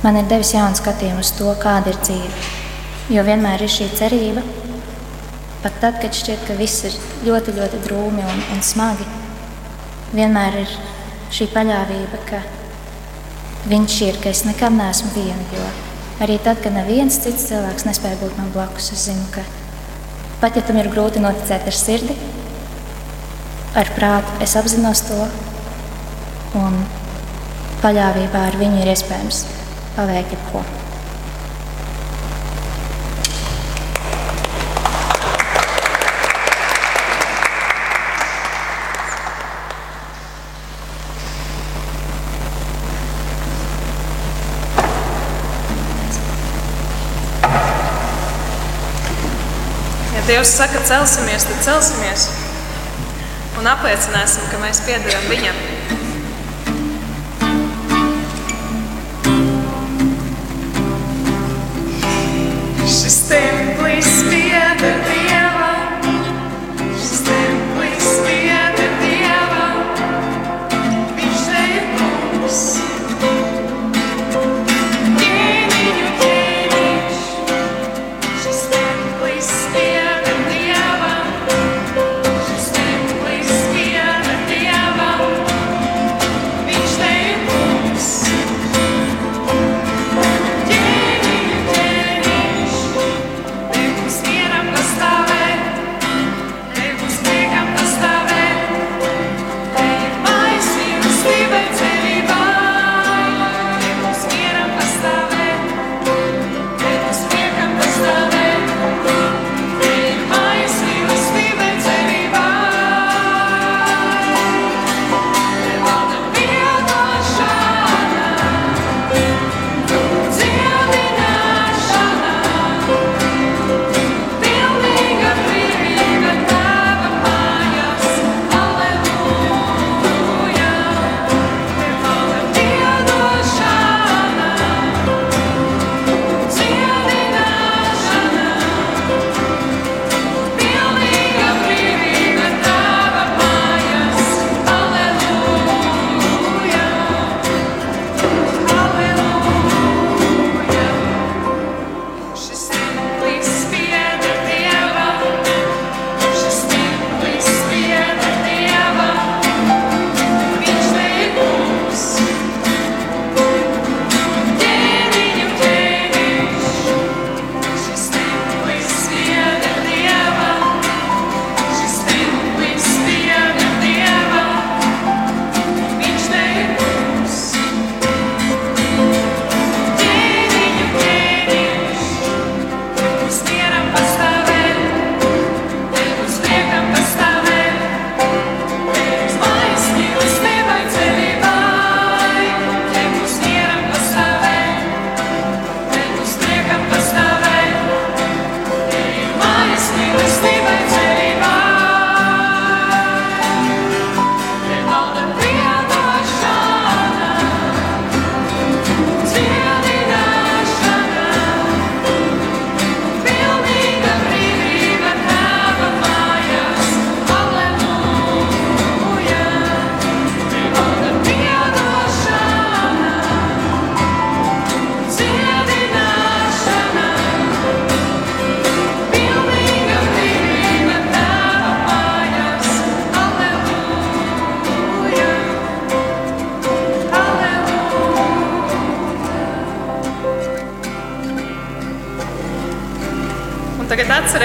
man ir devis jaunu skatījumu uz to, kāda ir dzīve. Jo vienmēr ir šī cerība, pat tad, kad šķiet, ka viss ir ļoti, ļoti drūmi un, un smagi. Vienmēr ir šī paļāvība, ka Viņš ir, ka es nekam neesmu viena, jo arī tad, kad neviens cits cilvēks nespēja būt man blakus, es zinu, ka pat ja tam ir grūti noticēt ar sirdi, ar prātu es apzinos to, un paļāvībā ar viņu ir iespējams paveikt jebko. Ja Dievs saka, celsimies, tad celsimies un apliecināsim, ka mēs piedaram Viņam.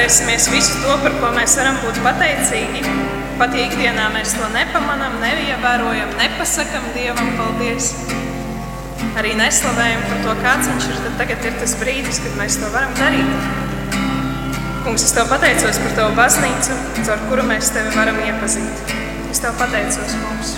Atcerēsimies visu to, par ko mēs varam būt pateicīgi. Pat ja ikdienā mēs to nepamanām, neievērojam, nepasakām Dievam paldies, arī neslavējam par to, kāds Viņš ir, tad tagad ir tas brīdis, kad mēs to varam darīt. Kungs, es Tev pateicos par Tavu baznīcu, caur kuru mēs Tevi varam iepazīt. Es Tev pateicos mums.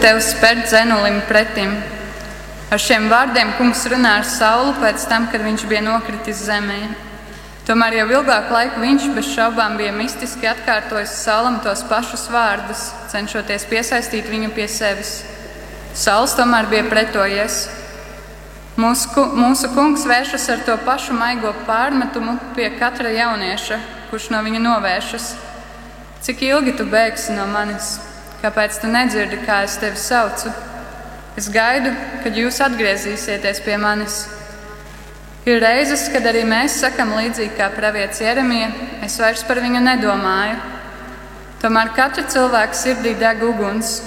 tev spērt zenulim pretim. Ar šiem vārdiem kungs runā ar Saulu pēc tam, kad viņš bija nokritis zemē. Tomēr jau ilgāku laiku viņš bez šaubām bija mistiski atkārtojis Saulam tos pašus vārdus, cenšoties piesaistīt viņu pie sevis. Sauls tomēr bija pretojies. Mūsu, mūsu kungs vēršas ar to pašu maigo pārmetumu pie katra jaunieša, kurš no viņa novēršas. Cik ilgi tu bēgsi no manis? Kāpēc tu nedzirdi, kā es tevi saucu? Es gaidu, kad jūs atgriezīsieties pie manis. Ir reizes, kad arī mēs sakam līdzīgi kā pravietis Jeremija, es vairs par viņu nedomāju. Tomēr katra cilvēka sirdī deg uguns.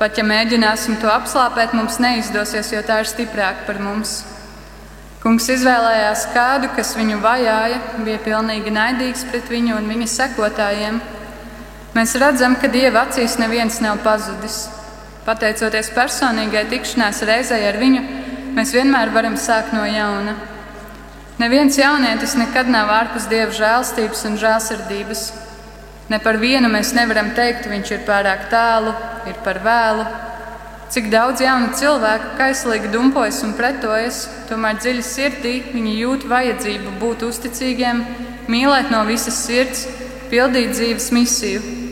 Pat ja mēģināsim to apslāpēt, mums neizdosies, jo tā ir stiprāka par mums. Kungs izvēlējās kādu, kas viņu vajāja, bija pilnīgi naidīgs pret viņu un viņa sekotājiem. Mēs redzam, ka Dieva acīs neviens nav pazudis. Pateicoties personīgai tikšanās reizei ar viņu, mēs vienmēr varam sākt no jauna. Neviens jaunietis nekad nav ārpus Dieva žēlstības un žēlsirdības. Ne par vienu mēs nevaram teikt, viņš ir pārāk tālu, ir par vēlu. Cik daudz jaunu cilvēku kaislīgi dumpojas un pretojas, tomēr dziļi sirdī viņi jūt vajadzību būt uzticīgiem, mīlēt no visas sirds, pildīt dzīves misiju.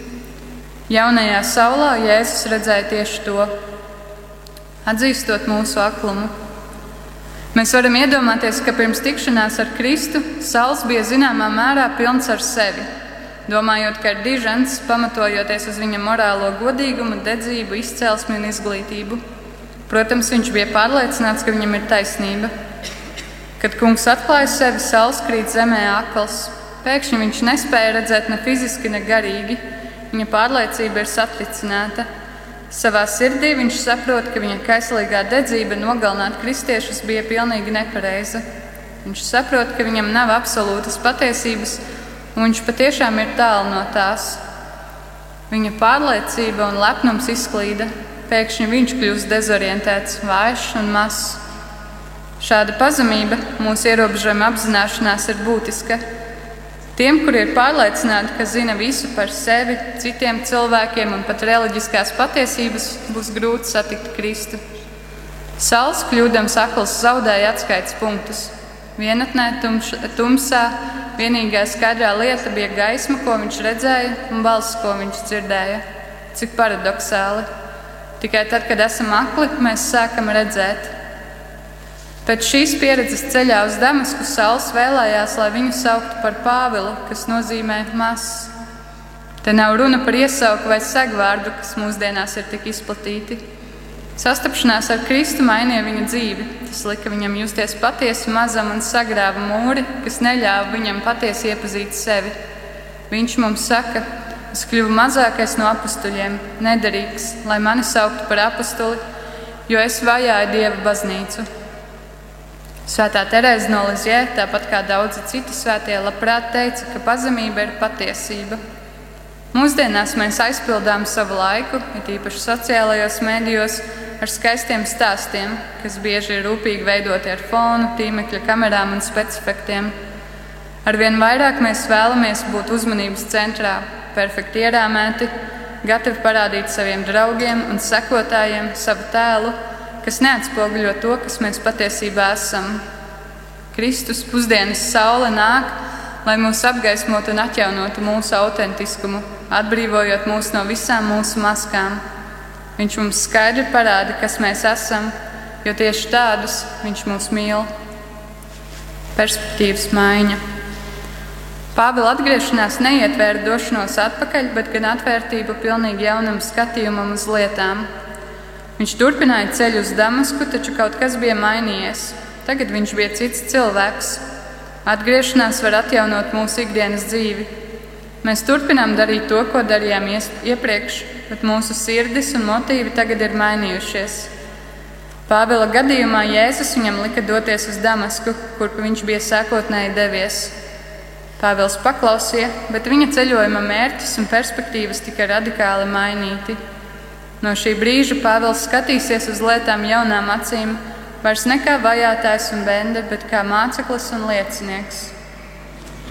Jaunajā saulē Jēzus redzēja tieši to, atzīstot mūsu aklumu. Mēs varam iedomāties, ka pirms tikšanās ar Kristu Sauls bija zināmā mērā pilns ar sevi domājot, ka ir dižants, pamatojoties uz viņa morālo godīgumu, dedzību, izcelsmi un izglītību. Protams, viņš bija pārliecināts, ka viņam ir taisnība. Kad kungs atklāja sevi, saules krīt zemē akls. Pēkšņi viņš nespēja redzēt ne fiziski, ne garīgi. Viņa pārliecība ir satricināta. Savā sirdī viņš saprot, ka viņa kaislīgā dedzība nogalināt kristiešus bija pilnīgi nepareiza. Viņš saprot, ka viņam nav absolūtas patiesības, un viņš patiešām ir tālu no tās. Viņa pārliecība un lepnums izklīda, pēkšņi viņš kļūst dezorientēts, vājš un mazs. Šāda pazemība mūsu ierobežojuma apzināšanās ir būtiska. Tiem, kuri ir pārliecināti, ka zina visu par sevi, citiem cilvēkiem un pat reliģiskās patiesības, būs grūti satikt Kristu. Sauls kļūdams akls zaudēja atskaites punktus. Vienatnē tumš, tumsā vienīgā skaidrā lieta bija gaisma, ko viņš redzēja, un balss, ko viņš dzirdēja. Cik paradoxāli. Tikai tad, kad esam akli, mēs sākam redzēt. Pēc šīs pieredzes ceļā uz Damasku Sauls vēlējās, lai viņu sauktu par Pāvilu, kas nozīmē mazs. Te nav runa par iesauku vai segvārdu, kas mūsdienās ir tik izplatīti. Sastapšanās ar Kristu mainīja viņa dzīvi. Tas lika viņam justies patiesi mazam un sagrāva mūri, kas neļāva viņam patiesi iepazīt sevi. Viņš mums saka, es kļuvu mazākais no apstuļiem, nederīgs, lai mani sauktu par apstuli, jo es vajāju Dieva baznīcu. Svētā Terēza no Lizjē, tāpat kā daudzi citi svētie, labprāt teica, ka pazemība ir patiesība. Mūsdienās mēs aizpildām savu laiku, it īpaši sociālajos mēdījos, ar skaistiem stāstiem, kas bieži ir rūpīgi veidoti ar fonu, tīmekļa kamerām un specifiktiem. Arvien vairāk mēs vēlamies būt uzmanības centrā, perfekti ierāmēti, gatavi parādīt saviem draugiem un sekotājiem savu tēlu, kas neatspoguļo to, kas mēs patiesībā esam. Kristus pusdienas saule nāk, lai mūs apgaismotu un atjaunotu mūsu autentiskumu, atbrīvojot mūs no visām mūsu maskām. Viņš mums skaidri parāda, kas mēs esam, jo tieši tādus viņš mūs mīl. Perspektīvas maiņa. Pāvila atgriešanās neietvēra došanos atpakaļ, bet gan atvērtību pilnīgi jaunam skatījumam uz lietām. Viņš turpināja ceļu uz Damasku, taču kaut kas bija mainījies. Tagad viņš bija cits cilvēks. Atgriešanās var atjaunot mūsu ikdienas dzīvi. Mēs turpinām darīt to, ko darījām iepriekš, bet mūsu sirdis un motīvi tagad ir mainījušies. Pāvila gadījumā Jēzus viņam lika doties uz Damasku, kurp viņš bija sākotnēji devies. Pāvils paklausīja, bet viņa ceļojuma mērķis un perspektīvas tika radikāli mainīti. No šī brīža Pāvils skatīsies uz lietām jaunām acīm, vairs ne kā vajātais un bende, bet kā māceklis un liecinieks.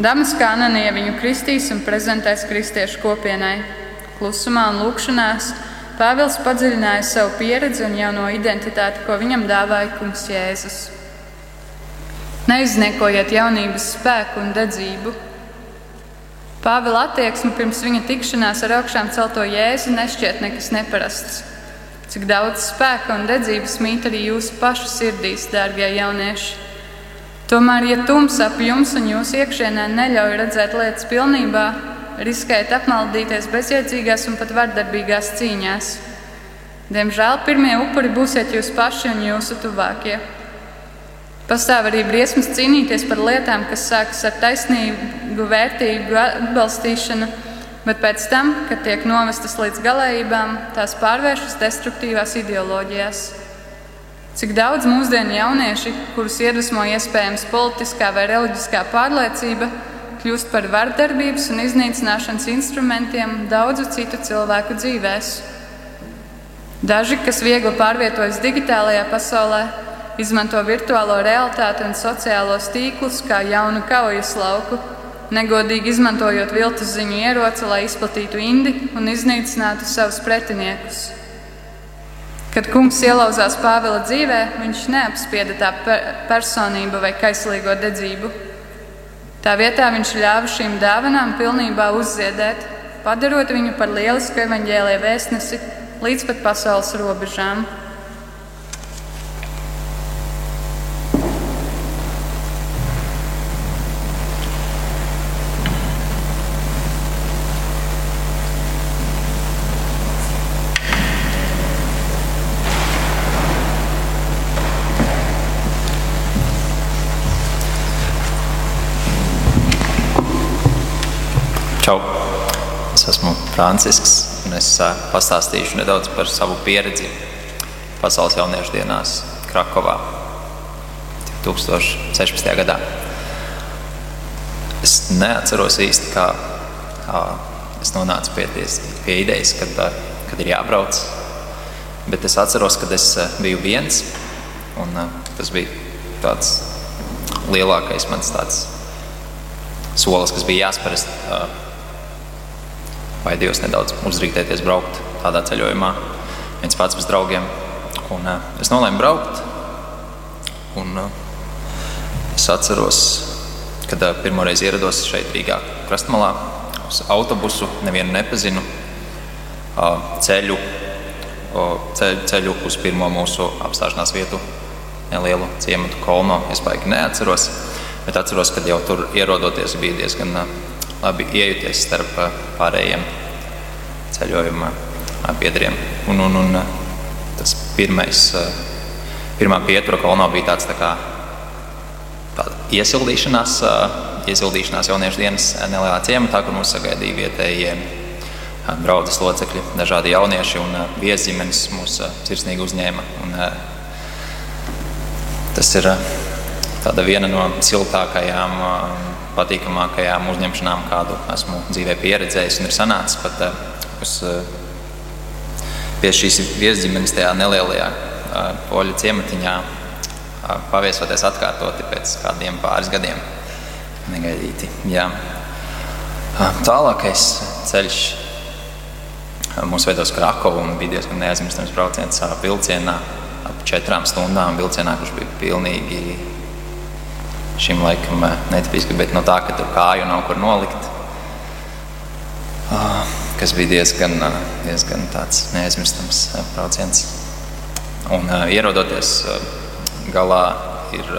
Damaskā Ananija viņu kristīs un prezentēs kristiešu kopienai. Klusumā un lūkšanās Pāvils padziļināja savu pieredzi un jauno identitāti, ko viņam dāvāja Kungs Jēzus. Neizniekojiet jaunības spēku un dedzību. Pāvila attieksme pirms viņa tikšanās ar augšām celto jēzu nešķiet nekas neparasts. Cik daudz spēka un dedzības mīt arī jūsu pašu sirdīs, dārgie jaunieši. Tomēr, ja tums ap jums un jūsu iekšienē neļauj redzēt lietas pilnībā, riskējat apmaldīties bezjēdzīgās un pat vardarbīgās cīņās. Diemžēl pirmie upuri būsiet jūs paši un jūsu tuvākie. Pastāv arī briesmas cīnīties par lietām, kas sākas ar taisnīgu vērtību atbalstīšanu, bet pēc tam, kad tiek novestas līdz galējībām, tās pārvēršas destruktīvās ideoloģijās. Cik daudz mūsdienu jaunieši, kurus iedvesmo iespējams politiskā vai reliģiskā pārliecība, kļūst par vardarbības un iznīcināšanas instrumentiem daudzu citu cilvēku dzīvēs. Daži, kas viegli pārvietojas digitālajā pasaulē, izmanto virtuālo realitāti un sociālos tīklus kā jaunu kaujas lauku, negodīgi izmantojot viltus ziņu ieroci, lai izplatītu indi un iznīcinātu savus pretiniekus. Kad kungs ielauzās Pāvila dzīvē, viņš neapspieda tā per personību vai kaislīgo dedzību. Tā vietā viņš ļāva šīm dāvanām pilnībā uzziedēt, padarot viņu par lielisku evaņģēlīju vēstnesi līdz pat pasaules robežām. Čau! Es esmu Francisks, un es pastāstīšu nedaudz par savu pieredzi Pasaules jauniešu dienās Krakovā 2016. gadā. Es neatceros īsti, kā, es nonācu pie, ties, pie idejas, kad, kad ir jābrauc, bet es atceros, kad es biju viens, un tas bija tāds lielākais mans tāds solis, kas bija jāspēr. Vai Dievs nedaudz uzrīktēties braukt tādā ceļojumā, viens pats bez draugiem. Un, uh, es nolēmu braukt. Un, uh, es atceros, kad uh, pirmo reizi ierados šeit Rīgā krastmalā uz autobusu, nevienu nepazinu. Uh, ceļu, uh, ceļu, ceļu uz pirmo mūsu apstāšanās vietu, nelielu ciematu kolno. Es baigi neatceros. Bet atceros, ka jau tur ierodoties bija diezgan uh, labi iejuties starp pārējiem ceļojuma biedriem. Un, un, un tas pirmais, pirmā pietura kolonā bija tāds tā kā tāda iesildīšanās, iesildīšanās jauniešu dienas nelielā ciematā, kur mūs sagaidīja vietējie draudzes locekļi, dažādi jaunieši un viesģimenes mūs sirsnīgi uzņēma. Un, tas ir tāda viena no siltākajām, patīkamākajām uzņemšanām, kādu esmu dzīvē pieredzējis. Un ir sanācis pat uz, pie šīs viesģimenes tajā nelielajā poļu ciematiņā paviesoties atkārtoti pēc kādiem pāris gadiem. Negaidīti. Jā. Tālākais ceļš mūsu veidos Krakovu un bija diezgan neaizmirstams brauciens vilcienā ap četrām stundām vilcienā, kurš bija pilnīgi šim laikam netipiski, bet no tā, ka tur kāju nav kur nolikt, kas bija diezgan, diezgan tāds neaizmirstams brauciens. Un ierodoties galā ir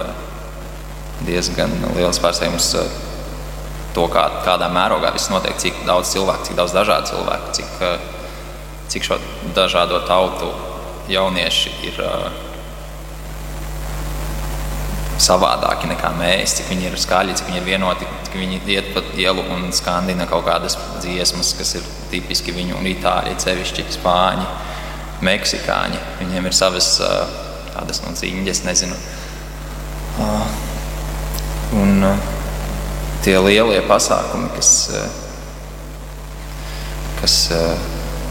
diezgan liels pārsteigums to, kā, kādā mērogā viss notiek, cik daudz cilvēku, cik daudz dažādu cilvēku, cik, cik šo dažādo tautu jaunieši ir savādāki nekā mēs, cik viņi ir skaļi, cik viņi ir vienoti, cik viņi iet pa ielu un skandina kaut kādas dziesmas, kas ir tipiski viņu un itāļi, sevišķi spāņi, meksikāņi. Viņiem ir savas tādas no ziņas, nezinu. Un tie lielie pasākumi, kas, kas,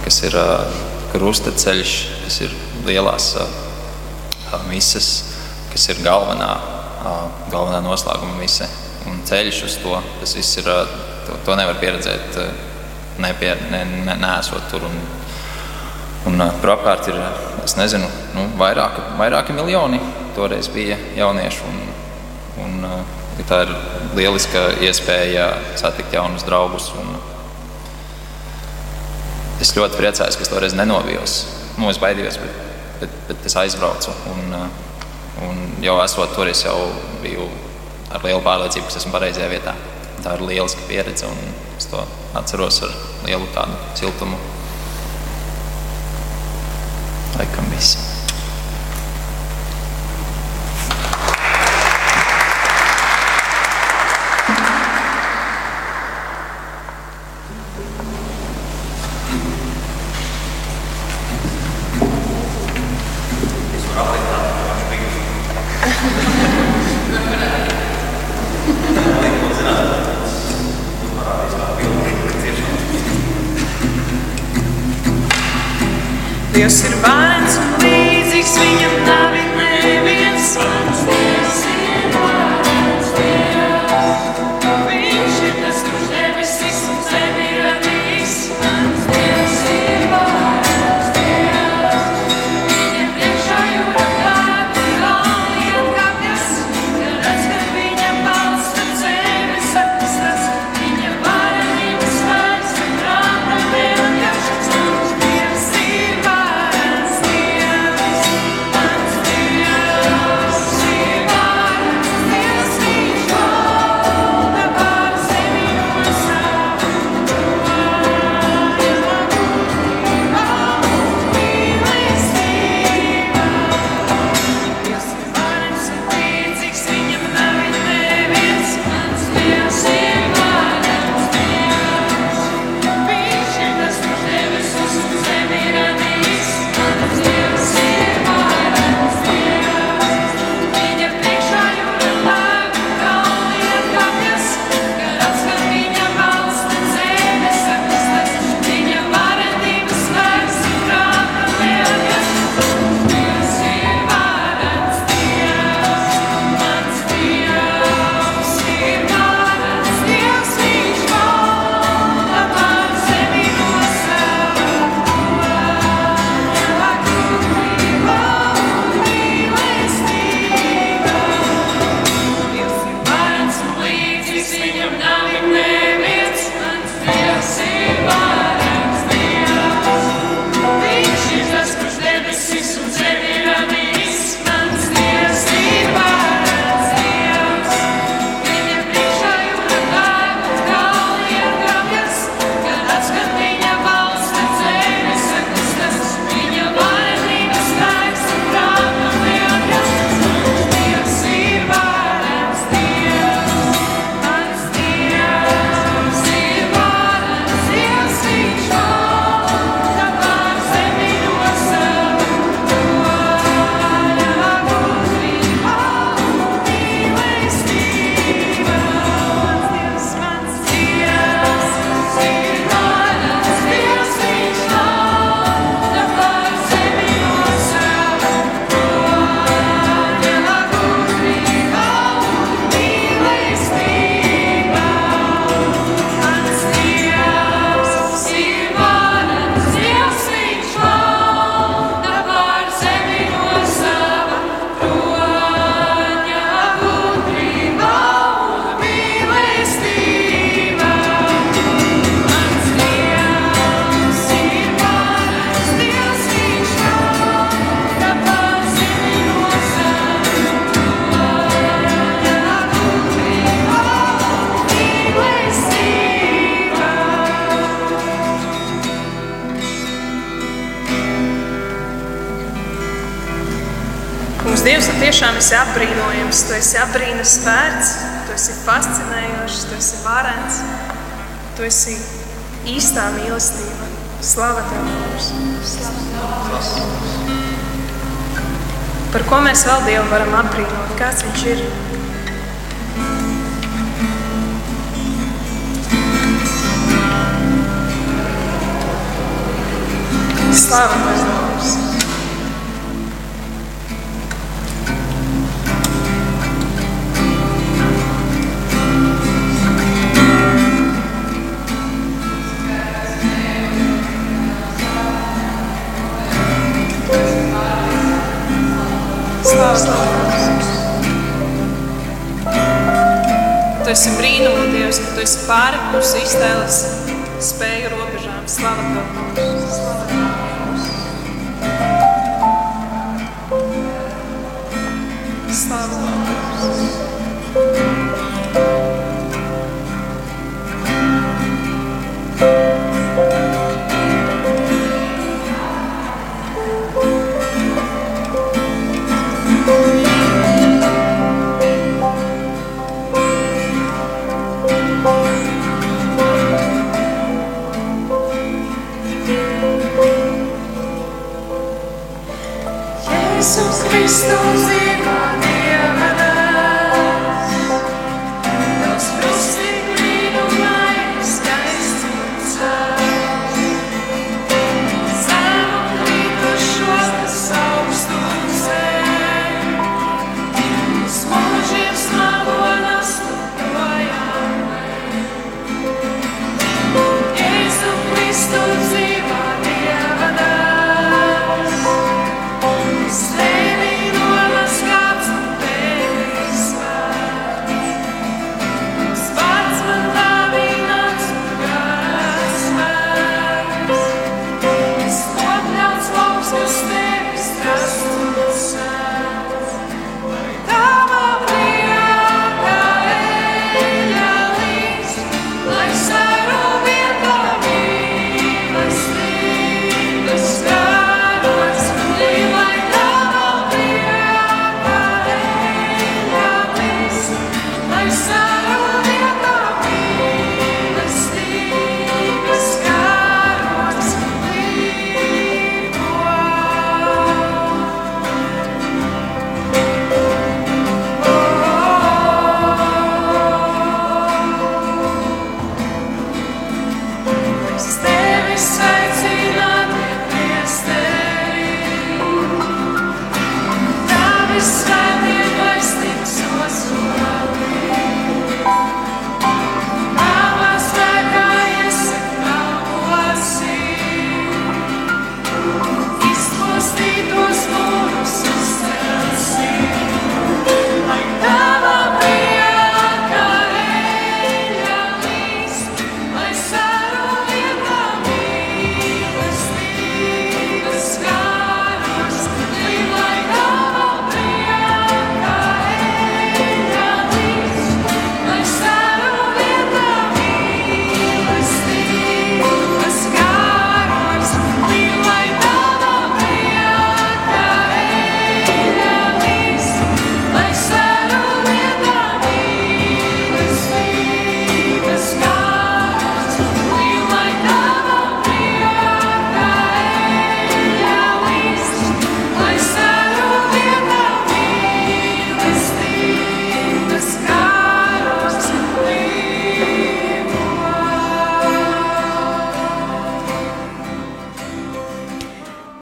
kas ir krustaceļš, kas ir lielās misas, kas ir galvenā galvenā noslēguma mise un ceļš uz to. Tas viss ir, to, to nevar pieredzēt, nepie, ne, ne, neesot tur. Un, un tur apkārt ir, es nezinu, nu, vairāki, vairāki miljoni toreiz bija jaunieši. Un, un, tā ir lieliska iespēja satikt jaunus draugus. Un, es ļoti priecājos, ka es toreiz nenovijos. Nu, es baidījos, bet, bet, bet es aizbraucu. Un, Un jau esot tur, es jau biju ar lielu pārliecību, ka esmu pareizajā vietā. Tā ir lieliska pieredze, un es to atceros ar lielu tādu siltumu. Laikam viss. Tiešām esi apbrīnojams, tu esi apbrīnas vērts, tu esi fascinējošs, tu esi varens, tu esi īstā mīlestība. Slava tev, Kungs! Par ko mēs vēl Dievu varam apbrīnot? Kāds viņš ir? Slava tev, Kungs! Pāri mūsu iztēles spēju robežām. Slava tev, Kungs!